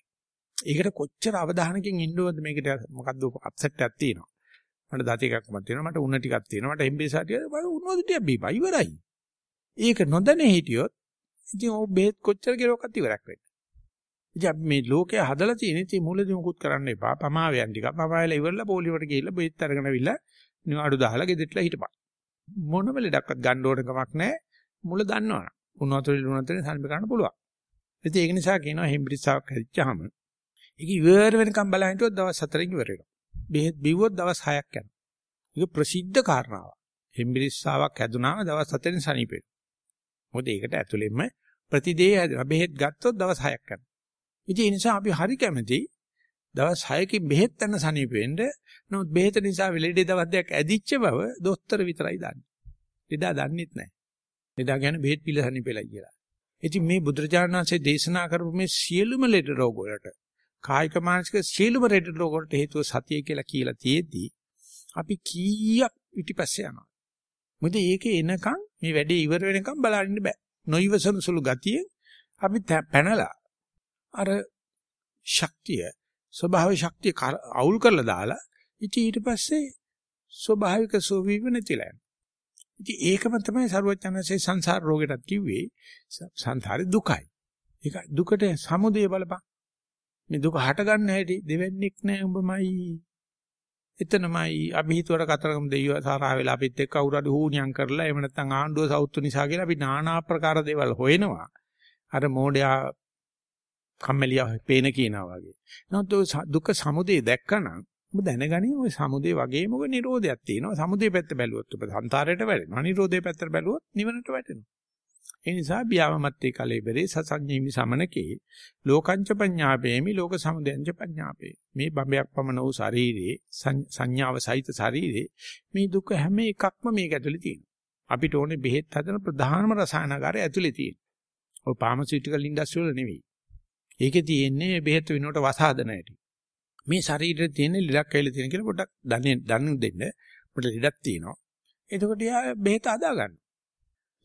ඒකට කොච්චර අවධානකින් ඉන්න ඕනද මේකට මොකද්ද අප්සෙට් එකක් තියෙනවා. මට දත එකක්ම තියෙනවා මට උණ ටිකක් තියෙනවා මට එම්බේසා ටිකක් බල උණුවද ටිකක් බීපා ඉවරයි. ඒක නොදැන හිටියොත් ඉතින් ඔය බෙහෙත් කොච්චර කෙරුවක්වත් ඉවරක් වෙන්නේ. ඉතින් අපි මේ ලෝකය හදලා තියෙන ඉතින් මුලදී මුකුත් කරන්න එපා. පමාවයන් ටික පමාවයලා ඉවරලා පොලිවට ගිහිල්ලා බෙහෙත් අරගෙන අවිල්ලා නිවාඩු දාලා ගෙදෙට්ලා හිටපන්. මොනම ලෙඩක්වත් ගන්න ඕන කමක් නැහැ. මුල දන්නවනේ. උණු වතුරේ ලුණු වතුරේ සම්ප කරන්න පුළුවන්. ඉතින් ඒක නිසා කියනවා හෙම්බිරිස්සාවක් හැදිච්චාම ඒක ඉවර වෙනකම් බලන් හිටියොත් දවස් 4කින් ඉවර වෙනවා. බෙහෙත් බිව්වොත් දවස් 6ක් යනවා. ඒක ප්‍රසිද්ධ කාරණාවක්. හෙම්බිරිස්සාවක් හැදුනාම දවස් 4ෙන් සනීප වෙනවා. මොකද ඒකට ඇතුළෙන්ම ප්‍රතිදේ හැදෙනවා. බෙහෙත් ගත්තොත් දවස් 6ක් යනවා. ඉතින් ඒ නිසා අපි හරි කැමති දවස් 6කින් බෙහෙත් ගන්න සනීප වෙන්න. නමුත් බෙහෙත නිසා වෙලෙඩේ දවස් දෙකක් ඇදිච්ච බව දොස්තර විතරයි දන්නේ. ලෙඩා දන්නෙත් නැහැ. ලෙඩා කියන්නේ බෙහෙත් පිළ සනීපෙලයි කියලා. ඉතින් මේ බුදුරජාණන් වහන්සේ දේශනා කරපු මේ සියලුම ලෙඩ රෝග වලට කායික මානසික සියලුම ලෙඩ රෝග වලට හේතුව සතිය කියලා කියලා තියෙද්දී අපි කීයක් පිටිපස්සේ යනවා. මොකද ඒකේ එනකන් මේ වැඩේ ඉවර වෙනකන් බලන්න බෑ. නොයිවසන සුළු ගතිය අපි පැනලා අර ශක්තිය ස්වභාව ශක්තිය අවුල් කරලා දාලා ඉතින් ඊට පස්සේ ස්වභාවික සෝවීව නැතිලා යනවා. ඉතින් ඒකම තමයි සරුවචනසේ සංසාර රෝගයටත් කිව්වේ සංසාරේ දුකයි. ඒක දුකට සමුදය බලපන්. මේ දුක හට ගන්න හැටි දෙවන්නේක් නෑ උඹමයි. එතනමයි අපි හිතුවට කතරගම දෙයියෝ සාරා වෙලා අපිත් එක්ක කවුරු හරි හූනියම් කරලා එහෙම නැත්නම් ආණ්ඩුව සෞතු නිසා කියලා අපි নানা ආකාර දේවල් හොයනවා. අර මෝඩයා කම්මැලියා පේන කියනවා වගේ. නමුත් දුක සමුදේ දැක්කනම් ඔබ දැනගනි ඔය සමුදේ වගේම ඔය නිරෝධයක් තියෙනවා. සමුදේ පැත්ත බැලුවොත් ඔබ සංසාරයට වැටෙනවා. නිරෝධයේ පැත්තට බැලුවොත් නිවනට වැටෙනවා. ඒ නිසා බියාවමත්තේ කලෙබරේ සසඤ්ඤීමි සමනකේ ලෝකංච පඤ්ඤාපේමි ලෝක සමුදයංච පඤ්ඤාපේ මේ බඹයක් පමණ වූ ශරීරේ සංඥාව සහිත ශරීරේ මේ දුක හැම එකක්ම මේක ඇතුලේ තියෙනවා. අපිට ඕනේ බෙහෙත් හදන ප්‍රධානම රසායනාගාරය ඇතුලේ තියෙන. ඔය ෆාමසිටිකල් ඉන්ඩස්ට්‍රි වල නෙවෙයි. ඒකේ තියෙන්නේ බෙහෙත් වෙනුවට වස හදන හැටි. මේ ශරීරයේ තියෙන ලෙඩක් ඇවිල්ලා තියෙන කියලා පොඩ්ඩක් දන්නේ දන්නු දෙන්න. පොඩ්ඩ ලෙඩක් තියෙනවා. එතකොට යා බෙහෙත හදා ගන්න.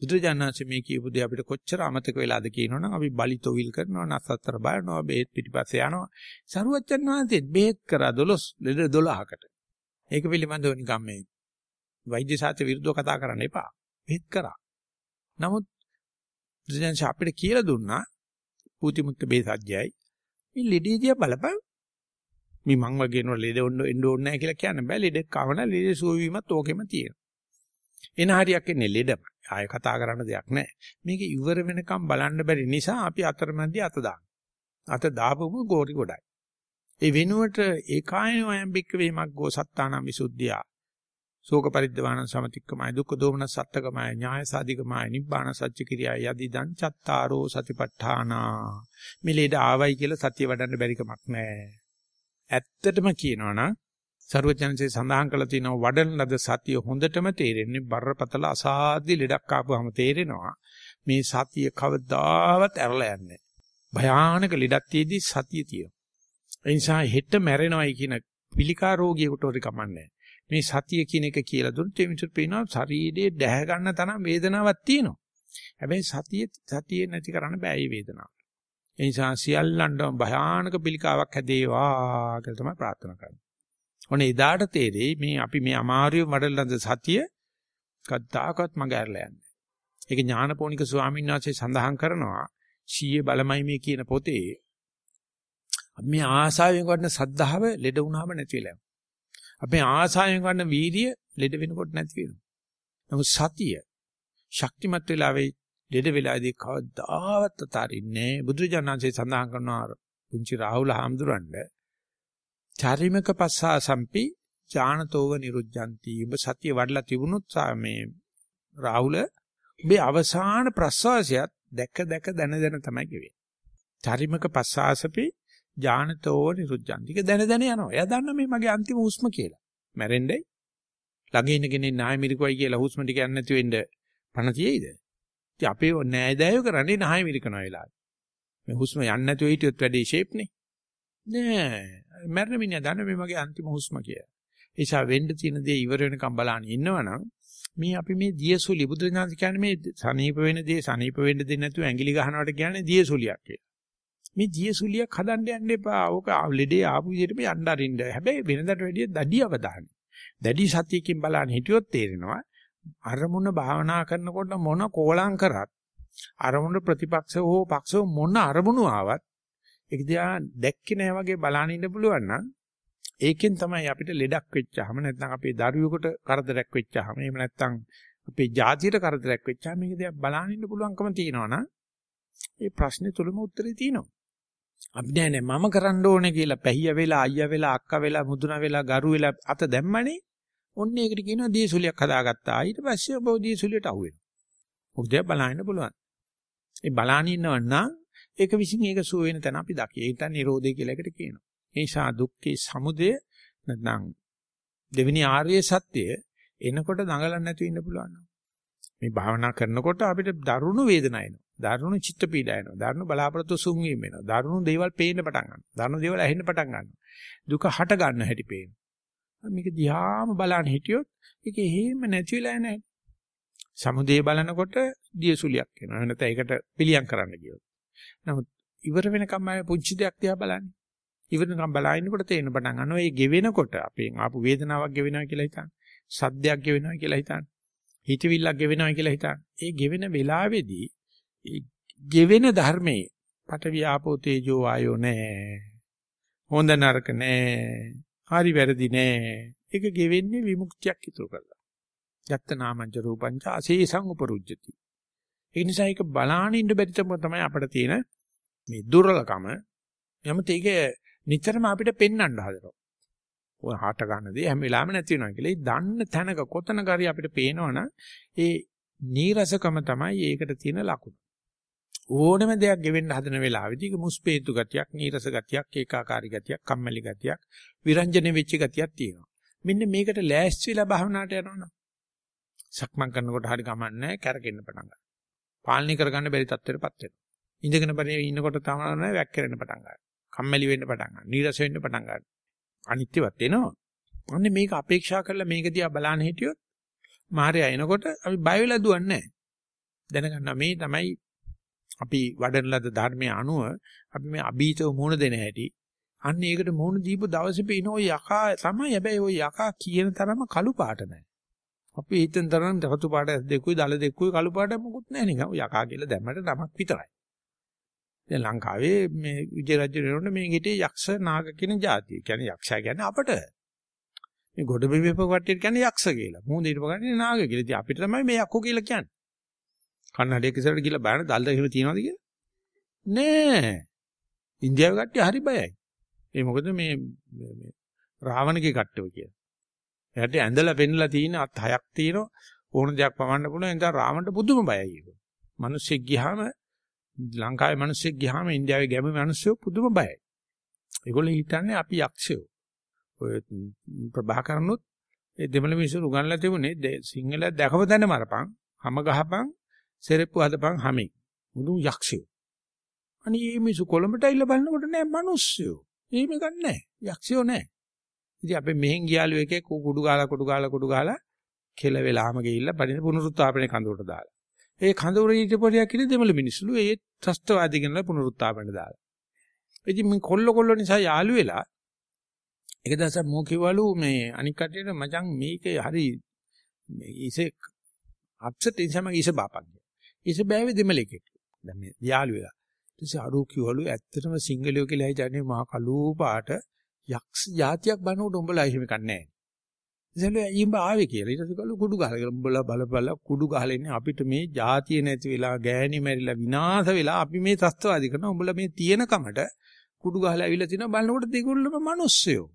බුදුජානනාංශ මේ කියපු දේ අපිට කොච්චර අමතක වෙලාද කියනවනම් අපි බලිතොවිල් කරනවා නසත්තර බලනවා බෙහෙත් පිටිපස්සේ යනවා. සරුවච්චන් වහන්සේත් බෙහෙත් කරා 12 ලෙඩ 12කට. ඒක පිළිබඳව නිකම් මේ වෛද්‍ය ශාස්ත්‍ර විරුද්ධව කතා කරන්න එපා. බෙහෙත් කරා. නමුත් බුදුජානනාංශ අපිට කියලා දුන්නා පූතිමුත්ත බේසජ්ජයයි. මේ ලෙඩේදියා බලපන්. මේ මං වගේ නෝ ලෙඩ එන්න ඕනේ නැහැ කියලා කියන්න බෑ. ලෙඩ කවන ලෙඩ සුව වීමත් ඕකෙම තියෙනවා. එන හරියක් එන්නේ ලෙඩම. ආය කතා කරන්න දෙයක් නැහැ. මේක ඉවර වෙනකම් බලන්න බැරි නිසා අපි අතරමැදි අත දානවා. අත දාපුවම ගෝරි ගොඩයි. ඒ වෙනුවට ඒකායන අයම්බික්ක වේමක් ගෝ සත්තානම් විසුද්ධියා. ශෝක පරිද්දවාන සමතික්කමයි දුක්ඛ දෝමන සත්තකමයි ඥාය සාධිකමයි නිබ්බාන සත්‍ය කිරියා යදිදං චත්තාරෝ සතිපට්ඨානා. මේ ලෙඩ ආවයි කියලා සතිය වඩන්න බැරි කමක් නැහැ. ඇත්තටම කියනවනම් සරුවචනසේ සඳහන් කළ තියෙනවා වඩන ලද සතිය හොඳටම තේරෙන්නේ බරපතල අසාධ්‍ය ලෙඩක් ආපුවම තේරෙනවා. මේ සතිය කවදාවත් ඇරලා යන්නේ භයානක ලෙඩක් තියේදී සතිය තියෙනවා. ඒ නිසා හෙට මැරෙනවයි කියන පිළිකා රෝගියෙකුට හරි කමන්නේ මේ සතිය කියන එක කියලා දුන්නොත් ඒ මිනිස්සුත් පේනවා ශරීරයේ දැහ ගන්න තරම් වේදනාවක් තියෙනවා. හැබැයි සතිය සතිය නැති කරන්න බෑ මේ වේදනාව. ඒ නිසා සියල්ලන්ටම භයානක පිළිකාවක් හැදේවා කියලා තමයි ප්‍රාර්ථනා කරන්නේ. ඔන්න එදාට තේරෙයි මේ අපි මේ අමාරුවේ වඩලඳ සතිය කද්දාකවත් මග ඇරලා යන්නේ. ඒක ඥානපෝනික ස්වාමීන් වහන්සේ සඳහන් කරනවා ශීයේ බලමයි මේ කියන පොතේ මේ ආසාවෙන් වඩන සද්ධාව ලෙඩ වුණාම නැති වෙලා යනවා. අපේ ආසාවෙන් වඩන වීර්ය ලෙඩ වෙනකොට නැති වෙනවා. නමුත් සතිය ශක්තිමත් වෙලා වෙයි ලෙඩ වෙලාදී කවදාවත් අතාරින්නේ බුදුරජාණන්සේ සඳහන් කරනවා පුංචි රාහුල හාමුදුරන්ගේ චරිමක පස්සා සම්පි ඥානතෝව නිරුද්ධಂತಿ. ඔබ සතිය වඩලා තිබුණොත් මේ රාහුල ඔබේ අවසාන ප්‍රසවාසයත් දැක දැක දන දන තමයි ගෙවෙන්නේ. චරිමක පස්සාසපි ඥානතෝව නිරුද්ධಂತಿ. ඒක දන දන යනවා. එයා දන්න මේ මගේ අන්තිම හුස්ම කියලා. මැරෙන්නේ ළඟ ඉන්න කෙනෙක් නාය මිරිකුවයි කියලා හුස්ම ටික යන්නේ නැති වෙන්න පණ තියෙයිද? ඉතින් අපේ නෑදෑයෝ කරන්නේ නාය මිරිකනවා වෙලාවට. මේ හුස්ම යන්නේ නැතුව හිටියොත් වැඩේ ෂේප් නේ. නෑ මැරෙන මිනිහා දන්න මේ මගේ අන්තිම හුස්ම කියලා. ඒ නිසා වෙන්න තියෙන දේ ඉවර වෙනකම් බලන්න ඉන්නවනම් මේ අපි මේ දියසුලි බුදුරජාණන් කියන්නේ මේ සනීප වෙන දේ සනීප වෙන්න දෙන්නේ නැතුව ඇඟිලි ගහනවට කියන්නේ දියසුලියක් කියලා. මේ දියසුලියක් හදන්න යන්න එපා. ඕක ලෙඩේ ආපු විදිහට මේ යන්න අරින්න. හැබැයි වෙනදට වැඩිය දැඩි අවධානය. දැඩි සතියකින් බලන්න හිටියොත් තේරෙනවා අරමුණ භාවනා කරනකොට මොන කෝලං කරත් අරමුණ ප්‍රතිපක්ෂ හෝ පක්ෂ මොන අරමුණු ආවත් ඒක දිහා දැක්කේ නැහැ වගේ බලන්න ඉන්න පුළුවන් නම් ඒකෙන් තමයි අපිට ලෙඩක් වෙච්චාම නැත්නම් අපේ දරුවෙකුට කරදරයක් වෙච්චාම එහෙම නැත්නම් අපේ ජාතියට කරදරයක් වෙච්චාම මේක දිහා බලන්න ඉන්න පුළුවන්කම තියෙනවනම් ඒ ප්‍රශ්නේ තුලම උත්තරේ තියෙනවා. අපි නෑ නෑ මම කරන්න ඕනේ කියලා පැහිය වෙලා අයියා වෙලා අක්කා වෙලා මුදුනා වෙලා ගරු වෙලා අත දැම්මනේ. ඔන්න ඒකට කියනවා දීසුලියක් හදාගත්තා. ඊට පස්සේ ඔබ දීසුලියට අහුවෙනවා. මොකද බලන්න පුළුවන්. ඒ බලාන ඉන්නවනම් ඒක විසින් ඒක සුව වෙන තැන අපි දකි. ඒක තමයි නිරෝධය කියලා එකට කියනවා. ඒ නිසා දුක්ඛේ සමුදය නැත්නම් දෙවෙනි ආර්ය සත්‍ය එනකොට දඟලන්න නැතුව ඉන්න පුළුවන්. මේ භාවනා කරනකොට අපිට දරුණු වේදනා එනවා. දරුණු චිත්ත පීඩා එනවා. දරුණු බලාපොරොත්තු සුන් වීම එනවා. දරුණු දේවල් පේන්න පටන් ගන්නවා. දරුණු දේවල් ඇහෙන්න පටන් ගන්නවා. දුක හට ගන්න හැටි පේනවා. මේක දිහාම බලන්න හිටියොත් ඒක එහෙම නැති වෙලා නැහැ. සමුදේ බලනකොට දියසුලියක් එනවා. නැත්නම් ඒකට පිළියම් කරන්න කියනවා. නමුත් ඉවර වෙනකම් ආයේ පුංචි දෙයක් දිහා බලන්නේ. ඉවර වෙනකම් බලනකොට තේරෙන පටන් ගන්නවා මේ ගෙවෙනකොට අපෙන් ආපු වේදනාවක් ගෙවෙනවා කියලා හිතන්න. සද්දයක් ගෙවෙනවා කියලා හිතන්න. හිතවිල්ලක් ගෙවෙනවා කියලා හිතන්න. ඒ ගෙවෙන වෙලාවේදී ඒ ගෙවෙන ධර්මයේ පටවිය ආපෝ තේජෝ ආයෝ නෑ. හොඳ නරක නෑ. හරි වැරදි නෑ. ඒක ගෙවෙන්නේ විමුක්තියක් ඉතුරු කරලා. යත්ත නාමංච රූපංච අසේසං උපරුජ්ජති. ඒ නිසා ඒක බලාන ඉන්න බැරි තමයි අපිට තියෙන මේ දුර්වලකම. යමත් ඒක නිතරම අපිට පෙන්වන්න හදනවා. ඔය හාට ගන්න දේ හැම වෙලාවෙම නැති වෙනවා කියලා. ඒ දන්න තැනක කොතනක හරි අපිට පේනවනම් ඒ නීරසකම තමයි ඒකට තියෙන ලකුණ. ඕනම දෙයක් ගෙවෙන්න හදන වෙලාවෙදී ඒක මුස්පේතු ගතියක්, නීරස ගතියක්, ඒකාකාරී ගතියක්, කම්මැලි ගතියක්, විරංජන වෙච්ච ගතියක් තියෙනවා. මෙන්න මේකට ලෑස්ති වෙලා භාවනාවට යනවනම් සක්මන් කරනකොට හරි ගමන්නේ කැරකෙන්න පටන් ගන්නවා. පාලනය කරගන්න බැරි තත්ත්වයටපත් වෙනවා. ඉඳගෙන පරිදි ඉන්නකොට තමයි වැක්කිරෙන්න පටන් ගන්නවා. කම්මැලි වෙන්න පටන් ගන්නවා. නීරස වෙන්න පටන් ගන්නවා. අනිත්‍යවත් එනවා. අන්න මේක අපේක්ෂා කරලා මේක දිහා බලන්න හිටියොත් මාර්යා එනකොට අපි බය වෙලා දුවන්නේ දැනගන්නවා මේ තමයි අපි වඩන ලද ධර්මයේ අනුව අපි මේ අභීතව මුණ දෙන හැටි. අන්න ඒකට මුණ දීපු දවසේ පින ඔය යකා තමයි හැබැයි ඔය යකා කියන තරම කළු පාට නැහැ. අපි හිතෙන් තරම් රතු පාට දෙකුයි දල දෙකුයි කළු පාට මොකුත් නැහැ නිකන්. යකා කියලා දැම්මට නමක් විතරයි. දැන් ලංකාවේ මේ විජය රජු වෙනකොට මේ ගෙටේ යක්ෂ නාග කියන જાතිය. කියන්නේ යක්ෂයා කියන්නේ අපට. මේ ගොඩ බිමේප කට්ටියට කියන්නේ යක්ෂ කියලා. මූණ ඊට පගන්නේ නාග කියලා. ඉතින් අපිට තමයි මේ යක්කෝ කියලා කියන්නේ. කන්නඩියක් ඉස්සරහට ගිහලා බලන්න දල්ද එහෙම තියනවද කියලා? නෑ. ඉන්දියාවේ කට්ටිය හරි බයයි. ඒ මොකද මේ මේ රාවණගේ කට්ටිය කියලා. එයාට ඇඳලා පෙන්නලා තියෙන අත් හයක් තියෙනවා. ඕන දෙයක් පවන්න පුළුවන්. ඒ නිසා රාවණට පුදුම බයයි ඒක. මිනිස්සෙක් ගියාම ලංකාවේ මිනිස්සෙක් ගියාම ඉන්දියාවේ ගැමි මිනිස්සු පුදුම බයයි. ඒගොල්ලෝ හිතන්නේ අපි යක්ෂයෝ. ඔය ප්‍රභාකරනොත් ඒ දෙමළ මිනිස්සු උගන්ලා තිබුණේ සිංහල දැකව දැන මරපන්, හැම ගහපන්, සෙරෙප්පු හදපන් හැමෙක්. මුළු යක්ෂයෝ. අනේ මේ මිනිස්සු කොළඹට ඇවිල්ලා බලනකොට නෑ මිනිස්සුયો. එහෙම ගන්නෑ. යක්ෂයෝ නෑ. ඉතින් අපි මෙහෙන් ගියාලු එකේ කුඩු ගාලා කුඩු ගාලා කුඩු ගාලා කෙල වෙලාම ගිහිල්ලා පරිණ පුනරුත්ථාපනයේ කඳුරට දාලා. ඒ කඳුර ඊටපොඩියක් ඉන්නේ දෙමළ මිනිස්සුලු ඒ ත්‍ස්තවාදී කෙනලා පුනරුත්ථාපනයට දාලා. ඉතින් මම කොල්ල කොල්ල නිසා යාළු වෙලා එක දවසක් මෝ කිව්වලු මේ අනික් කටියට මචං මේකේ හරි මේ ඉසේ අප්සෙට් ඉන්සම ඉස බාපන්. ඉස බෑවේ දෙමළෙක්. දැන් මේ යාළු වෙලා. ඊටසේ අරු කිව්වලු ඇත්තටම සිංහලියෝ කියලා හිතන්නේ මහා කළු පාට යක්ෂ జాතියක් බනකොට උඹලා එහෙම කන්නේ නැහැ. ඉතින් ආවේ කියලා. ඊට පස්සේ කළු කුඩු ගහලා කියලා උඹලා බලපල කුඩු ගහලා ඉන්නේ අපිට මේ ಜಾතිය නැති වෙලා ගෑණි මැරිලා විනාශ වෙලා අපි මේ තස්තවාදී කරනවා. උඹලා මේ තියෙන කමට කුඩු ගහලා ඇවිල්ලා තිනවා බලනකොට දෙගොල්ලම මිනිස්සයෝ.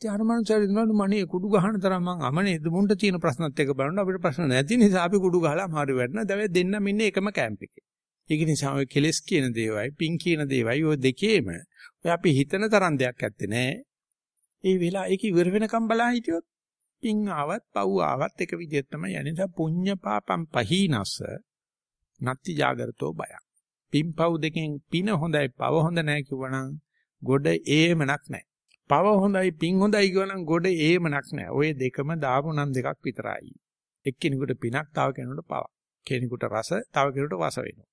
ඉතින් අර මනුස්සයර ඉන්නවලු මනේ කුඩු ගහන තරම් මං අමනේද මුන්ට තියෙන ප්‍රශ්නත් එක බලන්න අපිට ප්‍රශ්න නැති නිසා අපි කුඩු ගහලා අමාරු වෙන්න. දැන් දෙන්නම ඉන්නේ එකම කැම්ප් එකේ. ඒක නිසා ඔය කෙලස් කියන දේවයි පිං කියන දේවයි ඔය දෙකේම ඔය අපි හිතන තරම් දෙයක් ඇත්තේ නෑ. ඒ වෙලාව ඒක ඉවර වෙනකම් බලා හිටියොත් පිං ආවත් පව් ආවත් එක විදිහට තමයි යන්නේ. නිසා පුඤ්ඤ පාපම් පහීනස නත්ති జాగරතෝ බය. පිං පව් දෙකෙන් පින හොඳයි පව හොඳ නෑ කිව්වනම් ගොඩ ඒමනක් නෑ. පව හොඳයි පිං හොඳයි කියවනම් ගොඩ ඒමනක් නෑ. ඔය දෙකම දාපු නම් දෙකක් විතරයි. එක්කෙනෙකුට පිනක් තව කෙනෙකුට පවක්. කෙනෙකුට රස තව කෙනෙකුට වස වෙනවා.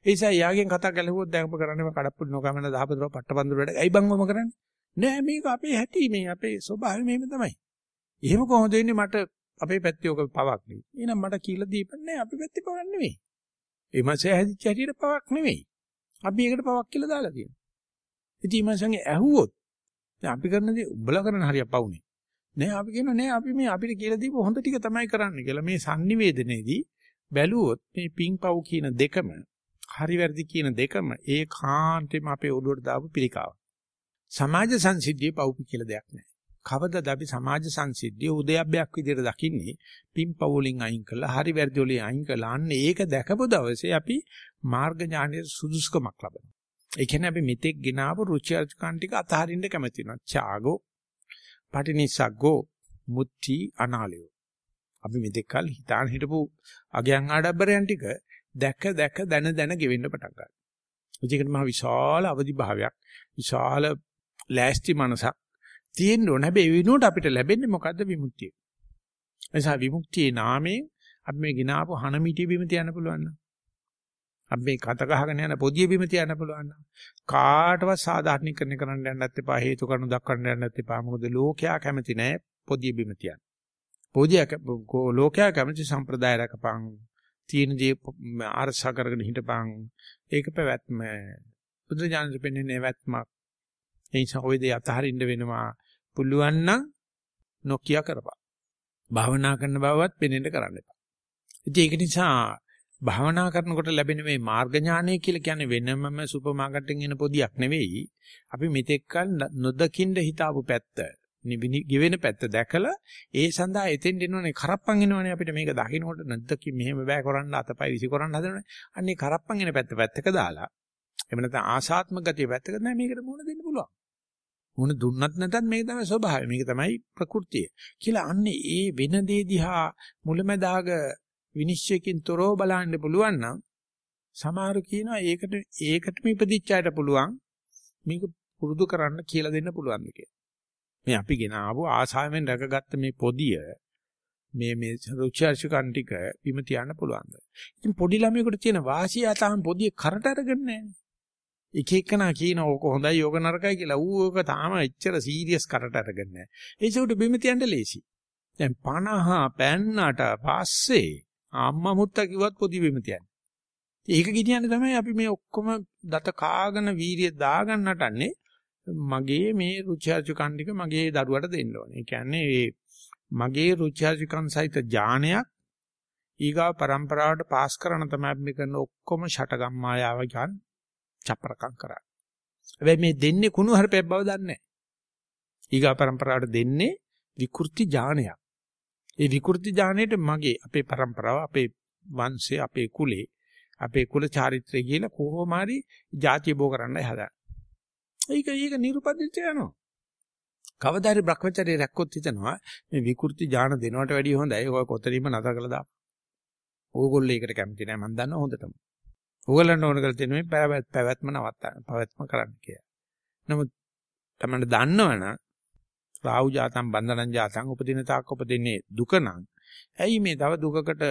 ඒ නිසා යාගෙන් කතා කළහුවොත් දැන් ඔබ කරන්නේ මේ කඩප්පුලි නොකමන දහපතර පට්ටපන්දුර වැඩ. ඇයි බං ඔම කරන්නේ? නෑ මේක අපේ හැටි මේ අපේ ස්වභාවය මෙහෙම තමයි. එහෙම කොහොමද වෙන්නේ මට අපේ පැත්තේ ඔක පවක් නෙවෙයි. එහෙනම් මට කියලා දීපන්නේ අපේ පැත්තේ පවක් නෙවෙයි. ඒ මාසේ හැදිච්ච හැටියට පවක් නෙවෙයි. අපි ඒකට පවක් කියලා දාලා තියෙනවා. ඉතින් මංසන්ගේ ඇහුවොත් දැන් අපි කරන දේ උඹලා කරන හරිය පවුනේ. නෑ අපි කියනවා නෑ අපි මේ අපිට කියලා දීපු හොඳ ටික තමයි කරන්න කියලා. මේ sannivedanayේදී බැලුවොත් මේ පිං පව් කියන දෙකම හරි වැරදි කියන දෙකම ඒකාන්තෙම අපේ ඔළුවට දාපු පිළිකාව. සමාජ සංසිද්ධියේ පවුපි කියලා දෙයක් නැහැ. කවදද අපි සමාජ සංසිද්ධිය උදයබ්බයක් විදිහට දකින්නේ පිම්පව වලින් අයින් කළා හරි වැරදි වලින් අයින් කළා අන්න ඒක දැකපු දවසේ අපි මාර්ග ඥානයේ සුදුසුකමක් ලබනවා. ඒ කියන්නේ අපි මෙතෙක් ගෙනාවු රුචි අරුචිකන් ටික අතහරින්න කැමති වෙනවා. ඡාගෝ පටිනිසග්ගෝ මුත්‍ති අනාලයෝ. අපි මෙතෙක් කල හිතාන හිටපු අගයන් ආඩම්බරයන් ටික දැක දැක දන දන ගෙවෙන්න පටන් ගන්නවා. ඒකට මහ විශාල අවදි භාවයක් විශාල ලෑස්ති මනසක් තියෙන්න ඕන. හැබැයි ඒ වෙනුවට අපිට ලැබෙන්නේ මොකද්ද විමුක්තිය. එනිසා විමුක්තියේ නාමයෙන් අපි මේ ගినాපු හනමිටිය බිම තියන්න පුළුවන් නම් අපි මේ කත ගහගෙන යන පොදිය බිම තියන්න පුළුවන් නම් කාටවත් සාධාරණීකරණය කරන්න යන්නත් එපා හේතු කරුණු දක්වන්න යන්නත් එපා මොකද ලෝකයා කැමති නැහැ පොදිය බිම තියන්න. පොදිය ලෝකයා කැමති සම්ප්‍රදාය රකපං තියෙන දේ ආරසා කරගෙන හිටපන්. ඒක පැවැත්ම. බුදු දානට පෙන්වන්නේ නැවැත්මක් ඒ නිසා ওই දේ අතහරින්න වෙනවා. පුළුවන් නම් නොකිය කරපන්. භාවනා කරන බවවත් පෙන්ෙන්න කරන්න එපා. ඉතින් ඒක නිසා භාවනා කරනකොට ලැබෙන මේ මාර්ග ඥානය කියලා කියන්නේ වෙනමම සුපර් මාකට් එකෙන් එන පොදියක් නෙවෙයි. අපි මෙතෙක් කල නොදකින්න හිතාපු පැත්ත. ගෙවෙන පැත්ත දැකලා ඒ සඳහා එතෙන් දෙනවනේ කරප්පන් එනවනේ අපිට මේක දකින්නකොට නැද්දකි මෙහෙම බෑ කරන්න අතපය විසි කරන්න හදනවනේ. අන්නේ කරප්පන් එන පැත්ත පැත්තක දාලා එහෙම නැත්නම් ආශාත්මක ගතිය පැත්තක නෑ මේකට මුණ දෙන්න පුළුවන්. මුණ දුන්නත් නැතත් මේක තමයි ස්වභාවය. මේක තමයි ප්‍රകൃතිය. කියලා අන්නේ ඒ වෙන දේ දිහා මුලැමැදාග විනිශ්චයකින් තොරව බලන්න පුළුවන් නම් සමහරු කියනවා ඒකට ඒකටම ඉපදිච්චායට පුළුවන් මේක පුරුදු කරන්න කියලා දෙන්න පුළුවන්ද කියලා. මේ අපි ගෙන ආපු ආසාවෙන් රැකගත්ත මේ පොදිය මේ මේ රුචර්ෂකන් ටික බිම තියන්න පුළුවන්ද? ඉතින් පොඩි ළමයෙකුට තියෙන වාසිය තාම පොදිය කරට අරගෙන නැහැ. එක එකනා කියන ඕක හොඳයි ඕක නරකයි කියලා ඌ ඕක තාම එච්චර සීරියස් කරට අරගෙන නැහැ. ඒසොට බිම තියන්න ලේසි. දැන් 50 පෑන්නට පස්සේ අම්මා මුත්තා කිව්වත් පොදි බිම තියන්න. ඒක ගෙනියන්නේ තමයි අපි මේ ඔක්කොම දත කාගෙන වීරිය දාගන්න නටන්නේ මගේ මේ රුචි අරුචිකම් ටික මගේ දරුවට දෙන්න ඕනේ. ඒ කියන්නේ ඒ මගේ රුචි අරුචිකම් සහිත ඥානයක් ඊගාව પરම්පරාවට පාස් කරන තමයි අපි කරන ඔක්කොම ෂටගම් මායාව කියන්නේ චපරකම් කරන්නේ. හැබැයි මේ දෙන්නේ කුණු හරපයක් බව දන්නේ නැහැ. ඊගාව પરම්පරාවට දෙන්නේ විකෘති ඥානයක්. ඒ විකෘති ඥානයට මගේ අපේ પરම්පරාව අපේ වංශය අපේ කුලේ අපේ කුල චාරිත්‍රය කියලා කොහොම හරි જાති බෝ කරන්න හදා. ඒක ඒක නිර්පදිත යනවා. කවදා හරි භ්‍රමචර්යය රැක්කොත් හිතනවා මේ විකෘති ඥාන දෙනවට වැඩිය හොඳයි. ඔය කොතනින්ම නතර කළා දාන්න. ඕගොල්ලෝ ඒකට කැමති නැහැ මම දන්නවා හොඳටම. ඕගොල්ලන්ට ඕන කරලා තියෙන මේ පැවැත්ම නවත්තන්න පැවැත්ම කරන්න කියලා. නමුත් තමයි දන්නවනම් රාහු ජාතම් බන්ධනං ජාතම් උපදින තාක් උපදින්නේ දුක නම් ඇයි මේ තව දුකකට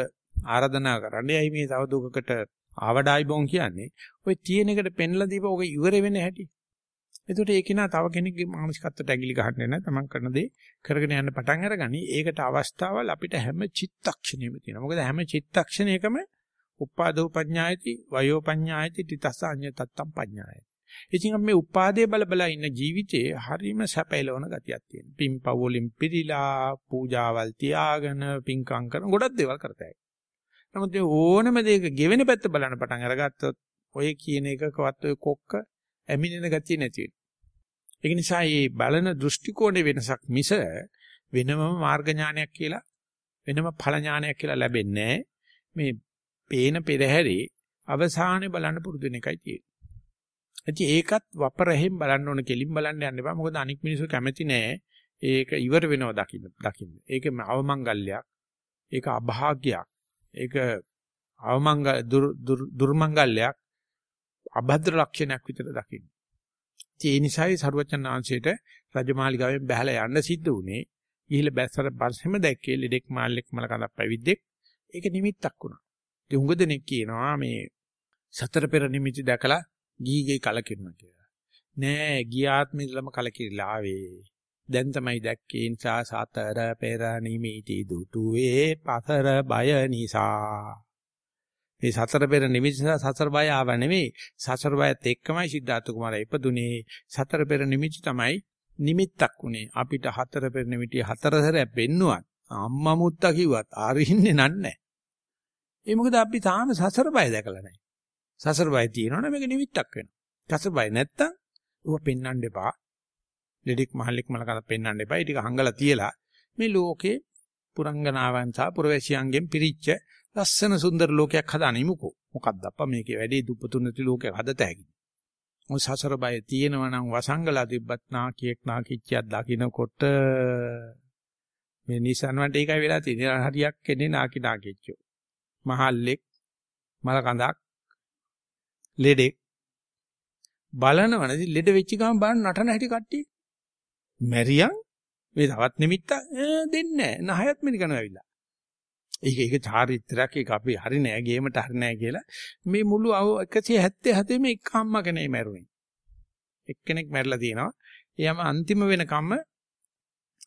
ආරාධනා කරන්නේ ඇයි මේ තව දුකකට ආවඩායි බොන් කියන්නේ ඔය තියෙන එකට පෙන්ලා දීප ඔක ඉවර වෙන හැටි එතකොට ඒක නා තව කෙනෙක්ගේ මානසිකත්වයට ඇගිලි ගහන්නේ නැහැ. Taman කරන දේ කරගෙන යන්න පටන් අරගනි. ඒකට අවස්ථාවල් අපිට හැම චිත්තක්ෂණෙම තියෙනවා. මොකද හැම චිත්තක්ෂණයකම උපාදෝ පඤ්ඤායති, වයෝ පඤ්ඤායති, තිතස්ස අඤ්ඤ තත්තම් පඤ්ඤායති. ඉතින් අපි මේ උපාදේ බල බල ඉන්න ජීවිතේ හරීම සැපයලවන ගතියක් තියෙනවා. පින්පව් වලින් පිරීලා, පූජාවල් තියාගෙන, පින්කම් කරන ගොඩක් දේවල් කරතයි. නමුත් ඕනම දෙයක ගෙවෙන පැත්ත බලන්න පටන් අරගත්තොත් ඔය කියන එකකවත් ඔය කොක්ක ඇමිනෙන ගතිය නැති වෙනවා. ඒක නිසා මේ බලන දෘෂ්ටි කෝණේ වෙනසක් මිස වෙනම මාර්ග ඥානයක් කියලා වෙනම ඵල ඥානයක් කියලා ලැබෙන්නේ මේ පේන පෙරහැරේ අවසානයේ බලන්න පුරුදු වෙන එකයි තියෙන්නේ. ඒකත් වපරහෙන් බලන්න ඕන කෙලින් බලන්න යන්න එපා. මොකද අනික් මිනිස්සු කැමති නෑ ඒක ඉවර වෙනව දකින්න දකින්න. ඒක අවමංගල්‍යයක්. ඒක අභාග්‍යයක්. ඒක අවමංග දුර්මංගල්‍යයක්. අභද්‍ර ලක්ෂණයක් විතර දකින්න. ඒ නිසායි සරුවචන් ආංශයට රජමාලිගාවෙන් බැහැලා යන්න සිද්ධ වුණේ. ගිහිල්ලා බැස්සර පස්සෙම දැක්කේ ලෙඩෙක් මාල්ලෙක් මල කඳක් පැවිද්දෙක්. ඒක නිමිත්තක් වුණා. ඉතින් හුඟ දෙනෙක් කියනවා මේ සතර පෙර නිමිති දැකලා ගීගේ කලකිරුණා කියලා. නෑ ගියාත්මෙලම කලකිරිලා ආවේ. දැන් තමයි දැක්කේ නිසා සතර පෙර නිමිති දුටුවේ පතර බය නිසා. මේ සතර පෙර නිමිති සසර බය ආව නෙවෙයි. සසර බයත් එක්කමයි සිද්ධාර්ථ කුමාරයා ඉපදුනේ. සතර පෙර නිමිති තමයි නිමිත්තක් උනේ. අපිට හතර පෙර නිමිති හතර සැරයක් පෙන්නුවත් අම්මා මුත්තා කිව්වත් ආරින්නේ නන්නේ ඒ මොකද අපි තාම සසර බය දැකලා නැහැ. සසර බය තියෙනවනේ මේක නිමිත්තක් වෙනවා. සසර බය නැත්තම් ඌව පෙන්වන්න එපා. දෙඩික් මහල්ලෙක් මලකට පෙන්වන්න එපා. ඒ ටික හංගලා තියලා මේ ලෝකේ පුරංගනාවන් සහ පුරවැසියන්ගෙන් පිරිච්ච ලස්සන සුන්දර ලෝකයක් හදානිමුකෝ. මොකක්ද අප්පා මේකේ වැඩේ දුප්පතුනති ලෝකයක් හදත හැකි. මො සසර බය තියෙනවා නම් වසංගලා තිබ්බත් නාකියෙක් නාකිච්චයක් දකින්නකොට මේ නිසන්වට ඒකයි වෙලා තියෙන්නේ. හරියක් එන්නේ නාකි නාකිච්චෝ. මහල්ලෙක් මල කඳක් ලෙඩෙක් බලනවනේ ලෙඩ වෙච්ච ගමන් බලන්න නටන හැටි කට්ටිය. මැරියන් මේ තවත් නිමිත්ත දෙන්නේ නැහැ. නහයත් මිනිකන ඇවිල්ලා. ඒක ඒක චාරිත්‍රාක් ඒක අපි හරි නෑ ගේමට හරි නෑ කියලා. මේ මුළු 177 මේ එක අම්මා කෙනේ මැරුණේ. එක්කෙනෙක් මැරලා තියෙනවා. එයාම අන්තිම වෙනකම්ම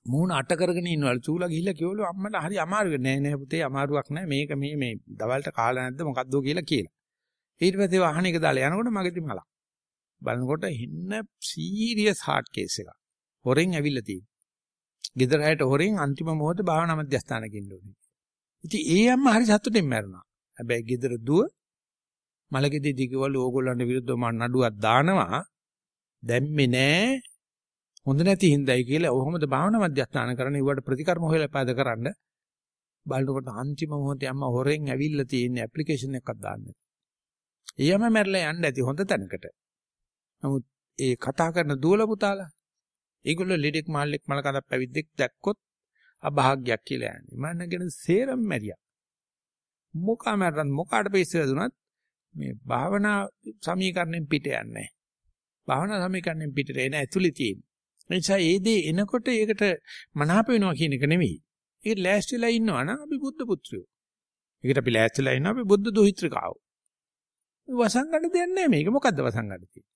මූණ අට කරගෙන ඉන්නවලු. චූලා ගිහිල්ලා කිව්වලු අම්මට හරි අමාරුයි නෑ නෑ පුතේ අමාරුවක් නෑ. මේක මේ මේ දවල්ට කාලා නැද්ද? මොකද්ද කියලා කියලා. ඊට පස්සේ වාහන එක දාලා යනකොට මගදී මලක් බලනකොට හින්න සීරියස් හાર્ට් කේස් එකක්. හොරෙන් ඇවිල්ලා තියෙනවා. ගෙදර හැට හොරෙන් අන්තිම මොහොතේ භාවනා මධ්‍යස්ථානක ඉන්න ඕනේ. ඉතින් ඒ අම්මා හරි සතුටින් මැරුණා. හැබැයි ගෙදර දුව මලකෙදී දිගවල ඕගොල්ලන්ට විරුද්ධව මම නඩුවක් දානවා. දැම්මේ නෑ. හොඳ නැති හින්දායි කියලා ඔහොමද භාවනා මධ්‍යස්ථාන කරන්න ඉවට ප්‍රතිකර්ම හොයලා පාද කරන්න බලනකොට අන්තිම මොහොතේ අම්මා හොරෙන් ඇවිල්ලා තියෙන ඇප්ලිකේෂන් එකක් දාන්නේ. ඊයම මැරලා යන්න ඇති හොඳ තැනකට. නමුත් ඒ කතා කරන දුවල පුතාලා ඒගොල්ලෝ ලෙඩෙක් මහල්ලෙක් මල කඳක් පැවිද්දෙක් දැක්කොත් අභාග්‍යයක් කියලා යන්නේ. මන්නගෙන සේරම මැරියා. මොකා මැරන් මොකාට පිස්සුව දුනත් මේ භාවනා සමීකරණයෙන් පිට යන්නේ භාවනා සමීකරණයෙන් පිටට එන ඇතුලේ තියෙන. ඒ නිසා ඒ දේ එනකොට ඒකට මනාප වෙනවා කියන එක නෙවෙයි. ඒක ලෑස්තිලා ඉන්නවා නම් අපි බුද්ධ පුත්‍රයෝ. ඒකට අපි ලෑස්තිලා ඉන්නවා අපි බුද්ධ දොහිත්‍රිකාවෝ. වසංගඩ දෙයක් නැහැ මේක. මොකද්ද වසංගඩ තියෙන්නේ?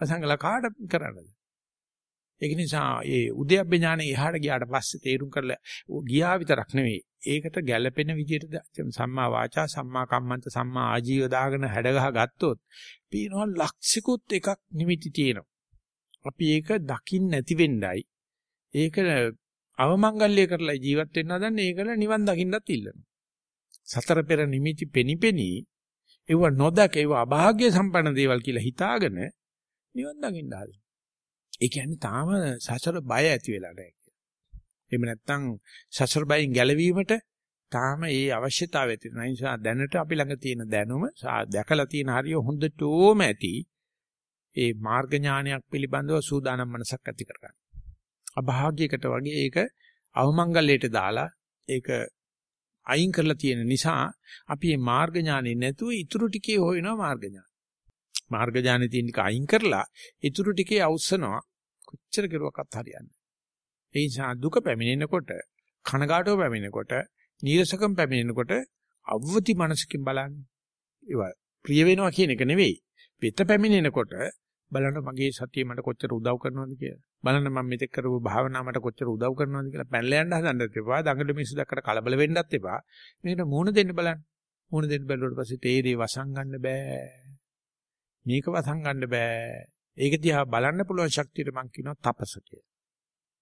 වසංගල කාට කරන්නද? ඒක නිසා ඒ උද්‍යප්ප ඥානෙ එහාට ගියාට පස්සේ තේරුම් කරලා ගියා විතරක් නෙවෙයි. ඒකට ගැළපෙන විදිහට සම්මා වාචා සම්මා කම්මන්ත සම්මා ආජීව දාගෙන හැඩගහ ගත්තොත් පීනවා ලක්ෂිකුත් එකක් නිමිති තියෙනවා. අපි ඒක දකින්න නැති වෙන්නයි ඒක අවමංගල්‍ය කරලා ජීවත් වෙන්න හදන්නේ ඒකල නිවන් දකින්නත් ඉල්ලනවා. සතර පෙර නිමිති පෙනිපෙනී ඒව නොදක ඒව අභාග්‍ය සම්පන්න දේවල් කියලා හිතාගෙන නිවන් දකින්න හදනවා. ඒ කියන්නේ තාම සසර බය ඇති වෙලා නැහැ කියලා. එහෙම නැත්නම් සසර බයෙන් ගැලවීමට තාම ඒ අවශ්‍යතාවය තියෙන නිසා දැනට අපි ළඟ තියෙන දැනුම දැකලා තියෙන හරිය හොඳටම ඇති. ඒ මාර්ග ඥානයක් පිළිබඳව සූදානම් මනසක් ඇති කරගන්න. අභාග්‍යයකට වගේ ඒක අවමංගල්‍යයට දාලා ඒක අයින් කරලා තියෙන නිසා අපි මේ මාර්ග ඥානෙ නැතුව ඊටු ටිකේ හොයනවා මාර්ග ඥාන. මාර්ග ඥානෙ තියෙන ටික අයින් කරලා ඊටු ටිකේ අවශ්‍යනවා. කොච්චර කෙරුවක්වත් හරියන්නේ ඒ නිසා දුක පැමිණෙනකොට කනගාටුව පැමිණෙනකොට නීරසකම් පැමිණෙනකොට අවවති මනසකින් බලන්නේ. ඒවා ප්‍රිය වෙනවා කියන එක නෙවෙයි. වෙත පැමිණෙනකොට බලන්න මගේ සතිය මට කොච්චර උදව් කරනවද කියලා. බලන්න මම මෙතෙක් කරපු භාවනාව මට කොච්චර උදව් කරනවද කියලා පැනලා යන්න හදන්නත් එපා. දඟල මිනිස්සු දැක්කට කලබල වෙන්නත් එපා. මේකට මූණ දෙන්න බලන්න. මූණ දෙන්න බැලුවට පස්සේ තේරේ වසන් ගන්න බෑ. මේක වසන් ගන්න බෑ ඒක දිහා බලන්න පුළුවන් ශක්තියට මම කියනවා තපස කියලා.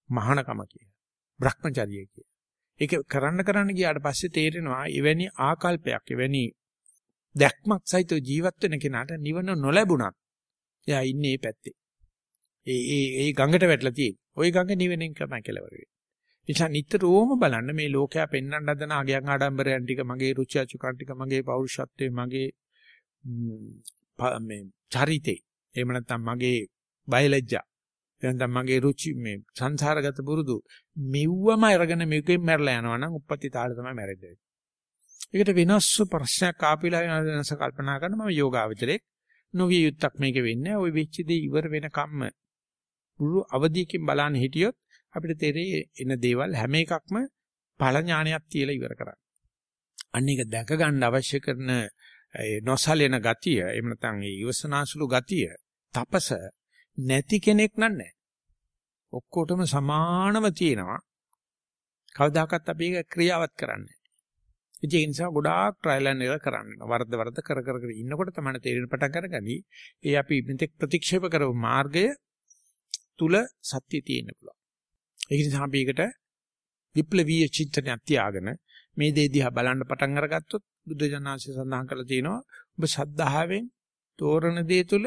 මහානකම කියලා. Brahmacharya කියලා. ඒක කරන්න කරන්න ගියාට පස්සේ තේරෙනවා එවැනි ආකල්පයක් එවැනි දැක්මක් සහිත ජීවත් වෙන කෙනාට නිවන නොලැබුණත් එයා ඉන්නේ මේ පැත්තේ. ඒ ඒ ඒ ගඟට වැටලා තියෙන්නේ. ওই ගඟ නිවෙනින් තමයි කෙලවර වෙන්නේ. නිසා නිතරම බලන්න මේ ලෝකයා පෙන්වන්න හදන අගයන් ආඩම්බරයන් ටික මගේ රුචි අචුකම් ටික මගේ පෞරුෂත්වයේ මගේ මේ චරිතේ එහෙම නැත්නම් මගේ බයලජ්ජා එහෙනම් මගේ රුචි මේ සංසාරගත පුරුදු මෙව්වම අරගෙන මේකෙන් මැරලා යනවා නම් උප්පත්ති තාල තමයි මැරෙන්නේ. ඒකට වෙනස් ප්‍රශ්නයක් ආපිලා වෙනස කල්පනා කරන මම යෝගාවචරේ නොවිය යුත්තක් මේක වෙන්නේ. ওই වෙච්ච දේ ඉවර වෙනකම්ම මුළු අවධියකින් බලන්න හිටියොත් අපිට තේරෙයි එන දේවල් හැම එකක්ම ඵල ඥානයක් තියලා ඉවර කරන්න. අන්න ඒක දැක ගන්න අවශ්‍ය කරන නොසලෙන ගතිය එහෙම නැත්නම් ඒ ඉවසනාසුළු ගතිය තපස නැති කෙනෙක් නන්නේ. ඔක්කොටම සමානම තියෙනවා. කවදාකවත් අපි ඒක ක්‍රියාවත් කරන්නේ නැහැ. ඒ නිසා ගොඩාක් ට්‍රයිල් ඇන්ඩ් එරර් කරන්න. වරද වරද කර කර කර ඉන්නකොට තමයි තේරෙන පටන් අරගනි. ඒ අපි මෙතෙක් ප්‍රතික්ෂේප කරපු මාර්ගය තුල සත්‍ය තියෙන්න පුළුවන්. ඒ නිසා අපි ඒකට විප්ලවීය චින්තනයක් තියාගෙන මේ දේ දිහා බලන්න පටන් අරගත්තොත් බුද්ධ ජනනාංශය සඳහන් කරලා තියෙනවා ඔබ ශද්ධාවෙන් තෝරන දේ තුල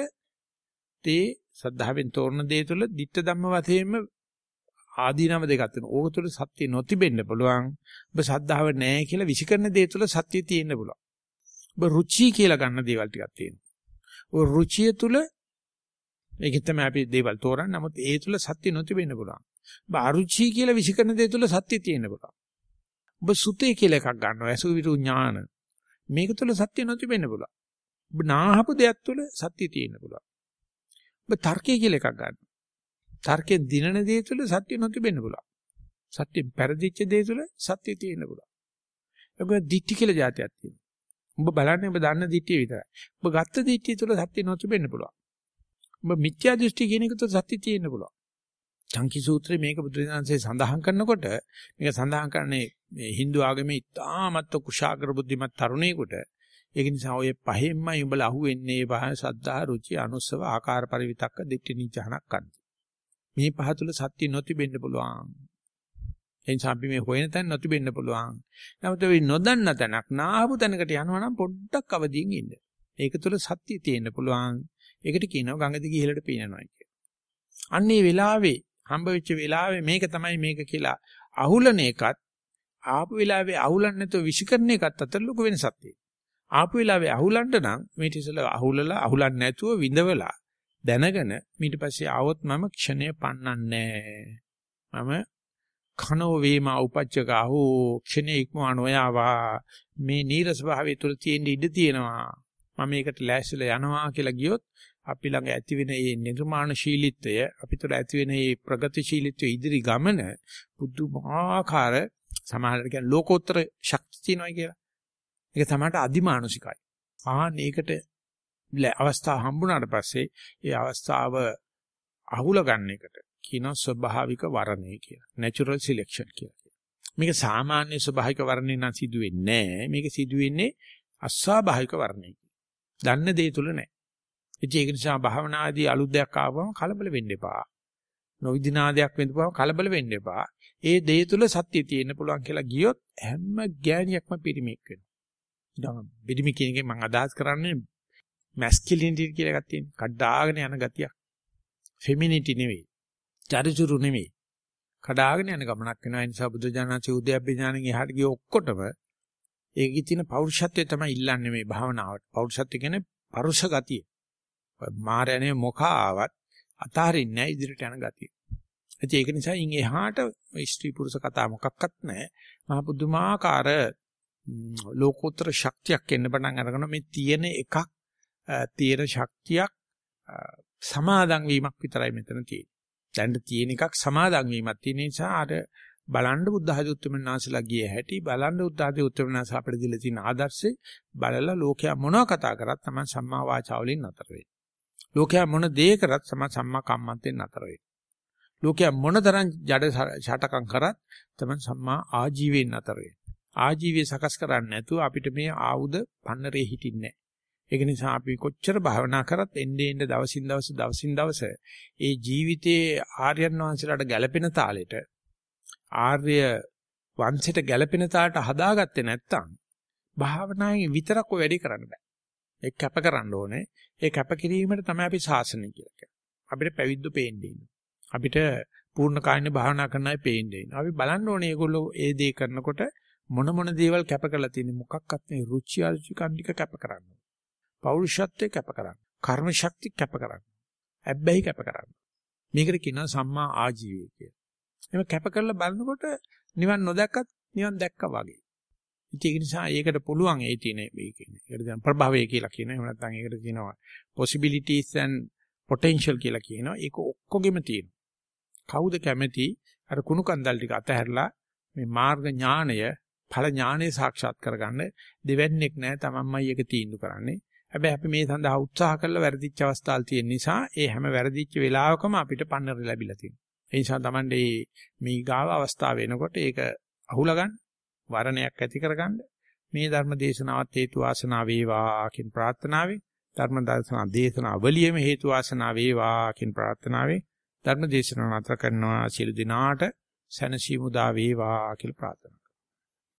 තේ සද්ධාවෙන් තෝරන දේ තුළ ditta ධම්ම වශයෙන්ම ආදීනම දෙකක් තියෙනවා. ඕක තුළ සත්‍ය නොතිබෙන්න පුළුවන්. ඔබ සද්ධාව නැහැ කියලා විසිකරන දේ තුළ සත්‍ය තියෙන්න පුළුවන්. ඔබ රුචි කියලා ගන්න දේවල් ටිකක් තියෙනවා. ඔය රුචිය තුළ ඒක තමයි අපි දේවල් තෝරන්නේ. නමුත් ඒ තුළ සත්‍ය නොතිබෙන්න පුළුවන්. ඔබ අරුචි කියලා විසිකරන දේ තුළ සත්‍ය තියෙන්න පුළුවන්. ඔබ සුතේ කියලා එකක් ගන්නවා. අසුවිරු ඥාන. මේක තුළ සත්‍ය නොතිබෙන්න පුළුවන්. ඔබ නාහපු දෙයක් තුළ සත්‍ය තියෙන්න පුළුවන්. ඔබ තර්කය කියලා එකක් ගන්න. තර්කයෙන් දිනන දේ තුළ සත්‍ය නොතිබෙන්න පුළුවන්. සත්‍ය පෙරදිච්ච දේ තුළ සත්‍ය තියෙන්න පුළුවන්. ඔබ දිට්ඨි කියලා જાතියක් තියෙනවා. ඔබ බලන්නේ ඔබ දන්න දිට්ඨිය විතරයි. ඔබ ගත්ත දිට්ඨිය තුළ සත්‍ය නොතිබෙන්න පුළුවන්. ඔබ මිත්‍යා දෘෂ්ටි කියන එක තුළ සත්‍ය තියෙන්න පුළුවන්. චංකි සූත්‍රයේ මේක බුදුරජාණන්සේ සඳහන් කරනකොට මේක සඳහන් කරන්නේ මේ Hindu ආගමේ ඉතාමත් කුශාග්‍ර බුද්ධිමත් තරුණයෙකුට ඒක නිසා ඔය පහෙන්මයි උඹලා අහුවෙන්නේ පහ සද්ධා රුචි අනුස්සව ආකාර පරිවිතක්ක දිට්ඨි නිචහනක්කන්ති. මේ පහ තුල සත්‍ය නොතිබෙන්න පුළුවන්. එනිසා අපි මේ හොයන තැන නොතිබෙන්න පුළුවන්. නමුත් ඒ නොදන්න තැනක් නාහපු තැනකට යනවා නම් පොඩ්ඩක් අවදියෙන් ඉන්න. ඒක තුල සත්‍ය තියෙන්න පුළුවන්. ඒකට කියනවා ගඟ දිගේ ඉහළට පීනනවා කියලා. අන්න ඒ වෙලාවේ හම්බ වෙච්ච වෙලාවේ මේක තමයි මේක කියලා අහුලන එකත් ආපු වෙලාවේ අහුලන්නේ නැතුව විශ්කරණ එකත් අතර ලොකු වෙනසක් තියෙනවා. ආපු වෙලාවේ අහුලන්න නම් මේ ඉතිසල අහුලලා අහුලන්නේ නැතුව විඳවලා දැනගෙන ඊට පස්සේ ආවොත් මම ක්ෂණය පන්නන්නේ මම කනෝ වේමා උපච්චකා හෝ ක්ෂණේ ඉක්මවා නොයාවා. මේ නීරස භාවය තුල තියෙන ඉඩ තියෙනවා. මම මේකට ලෑස්තිලා යනවා කියලා ගියොත් අපි ළඟ ඇති වෙන මේ නිර්මාණශීලීත්වය අපිට ඇති වෙන මේ ප්‍රගතිශීලීත්වය ඉදිරි ගමන පුදුමාකාර සමහරවිට කියන්නේ ලෝකෝත්තර ශක්තිය තියෙනවා කියලා. ඒක තමයි අදිමානුෂිකයි. ආන්න ඒකට අවස්ථාව හම්බුනාට පස්සේ ඒ අවස්ථාව අහුල ගන්න එකට කියනවා ස්වභාවික වර්ණය කියලා. natural selection කියලා. මේක සාමාන්‍ය ස්වභාවික වර්ණේ නම් සිදු වෙන්නේ නැහැ. මේක සිදු වෙන්නේ අස්වාභාවික වර්ණේ. දන්න දේ තුල නැහැ. ඒක නිසා භාවනාදී අලුත් දෙයක් ආවම කලබල වෙන්න එපා. නොවිදිනාදයක් වෙන්නපුවම කලබල වෙන්න එපා. ඒ දේ තුල සත්‍ය තියෙන්න පුළුවන් කියලා ගියොත් හැම ගෑණියක්ම පිරිමික් වෙනවා. දැන් පිරිමි කියන එකෙන් මම අදහස් කරන්නේ මැස්කියුලිනිටි කියලා එකක් තියෙනවා. කඩාගෙන යන ගතියක්. ෆෙමිනිටි නෙවෙයි. චරිචුරු නෙවෙයි. කඩාගෙන යන ගමනක් වෙනවා. ඒ නිසා බුදුජානනාචි උද්‍යප්ප ඥානෙන් එහාට ගිය ඔක්කොටම ඒකේ තියෙන පෞරුෂත්වය තමයි ඉල්ලන්නේ මේ භාවනාවට. පෞරුෂත්වය කියන්නේ පරුෂ ගතිය. මාරයනේ මොකා ආවත් අතාරින්නේ නැහැ ඉදිරියට යන ගතිය. ඒක නිසා ඉන් එහාට ස්ත්‍රී පුරුෂ කතා මොකක්වත් නැහැ. මහ පුදුමාකාර ලෝකෝත්තර ශක්තියක් එන්න පටන් අරගෙන මේ තියෙන එකක් තියෙන ශක්තියක් සමාදන් වීමක් විතරයි මෙතන තියෙන්නේ. දැන් තියෙන එකක් සමාදන් වීමක් තියෙන නිසා අර බලන්න බුද්ධ ආදී උත්තරමනාසලා ගිය හැටි බලන්න බුද්ධ ආදී උත්තරමනාස අපිට දීලා තියෙන ආදර්ශේ බලලා ලෝකයා මොනවා කතා කරත් තමයි සම්මා වාචා වලින් නතර වෙන්නේ. ලෝකයා මොන දේ කරත් තමයි සම්මා කම්මන්තෙන් නතර වෙන්නේ. ලෝකයා මොන තරම් ජඩ ෂටකම් කරත් තමයි සම්මා ආජීවයෙන් නතර වෙන්නේ. ආජීවය සකස් කරන්නේ නැතුව අපිට මේ ආයුධ පන්නරේ හිටින්නේ ඒක නිසා අපි කොච්චර භාවනා කරත් එන්නේ එන්නේ දවසින් දවස දවසින් දවස ඒ ජීවිතයේ ආර්යයන් වහන්සේලාට ගැළපෙන තාලෙට ආර්ය වංශයට ගැළපෙන තාලට හදාගත්තේ නැත්නම් භාවනාවේ විතරක් ඔය වැඩි කරන්න බෑ. ඒක කැප කරන්න ඕනේ. ඒ කැප කිරීමට තමයි අපි ශාසනය කියලා කියන්නේ. අපිට පැවිද්ද පේන්නේ. අපිට පූර්ණ කායින භාවනා කරන අය පේන්නේ. අපි බලන්න ඕනේ ඒගොල්ලෝ ඒ දේ කරනකොට මොන මොන දේවල් කැප කරලා තියෙන්නේ මොකක්වත් මේ රුචි අරුචිකම් ටික කැප කරන්න. පෞරුෂත්වය කැප කරන්න. කර්ම ශක්තිය කැප කරන්න. ඇබ්බැහි කැප කරන්න. මේකට කියනවා සම්මා ආජීවය කියලා. එහෙම කැප කරලා බලනකොට නිවන් නොදැක්කත් නිවන් දැක්කා වගේ. ඒක නිසා ඒකට පුළුවන් ඒ තියෙන මේ කියන්නේ. ඒකට දැන් ප්‍රභවය කියලා කියනවා. එහෙම නැත්නම් ඒකට කියනවා possibilities and potential කියලා කියනවා. ඒක ඔක්කොගෙම තියෙනවා. කවුද කැමති අර කුණු කන්දල් ටික අතහැරලා මේ මාර්ග ඥාණය ඵල ඥාණය සාක්ෂාත් කරගන්න දෙවන්නේක් නැහැ තමන්මයි ඒක තීන්දුව කරන්නේ. හැබැයි අපි මේ සඳහා උත්සාහ කරලා වැරදිච්ච අවස්ථාල් තියෙන නිසා ඒ හැම වැරදිච්ච වෙලාවකම අපිට පන්නර ලැබිලා තියෙනවා. ඒ නිසා Tamande මේ ගාව අවස්ථාව වෙනකොට ඒක අහුලා ගන්න, වරණයක් ඇති කරගන්න. මේ ධර්ම දේශනාවත් හේතු වාසනා වේවා කියන ප්‍රාර්ථනාවෙන්. ධර්ම දර්ශනා දේශනාවලියෙම හේතු වාසනා වේවා කියන ප්‍රාර්ථනාවෙන්. ධර්ම දේශනාව නතර කරනවා. සියලු දිනාට සැනසීම උදා වේවා කියලා ප්‍රාර්ථනා.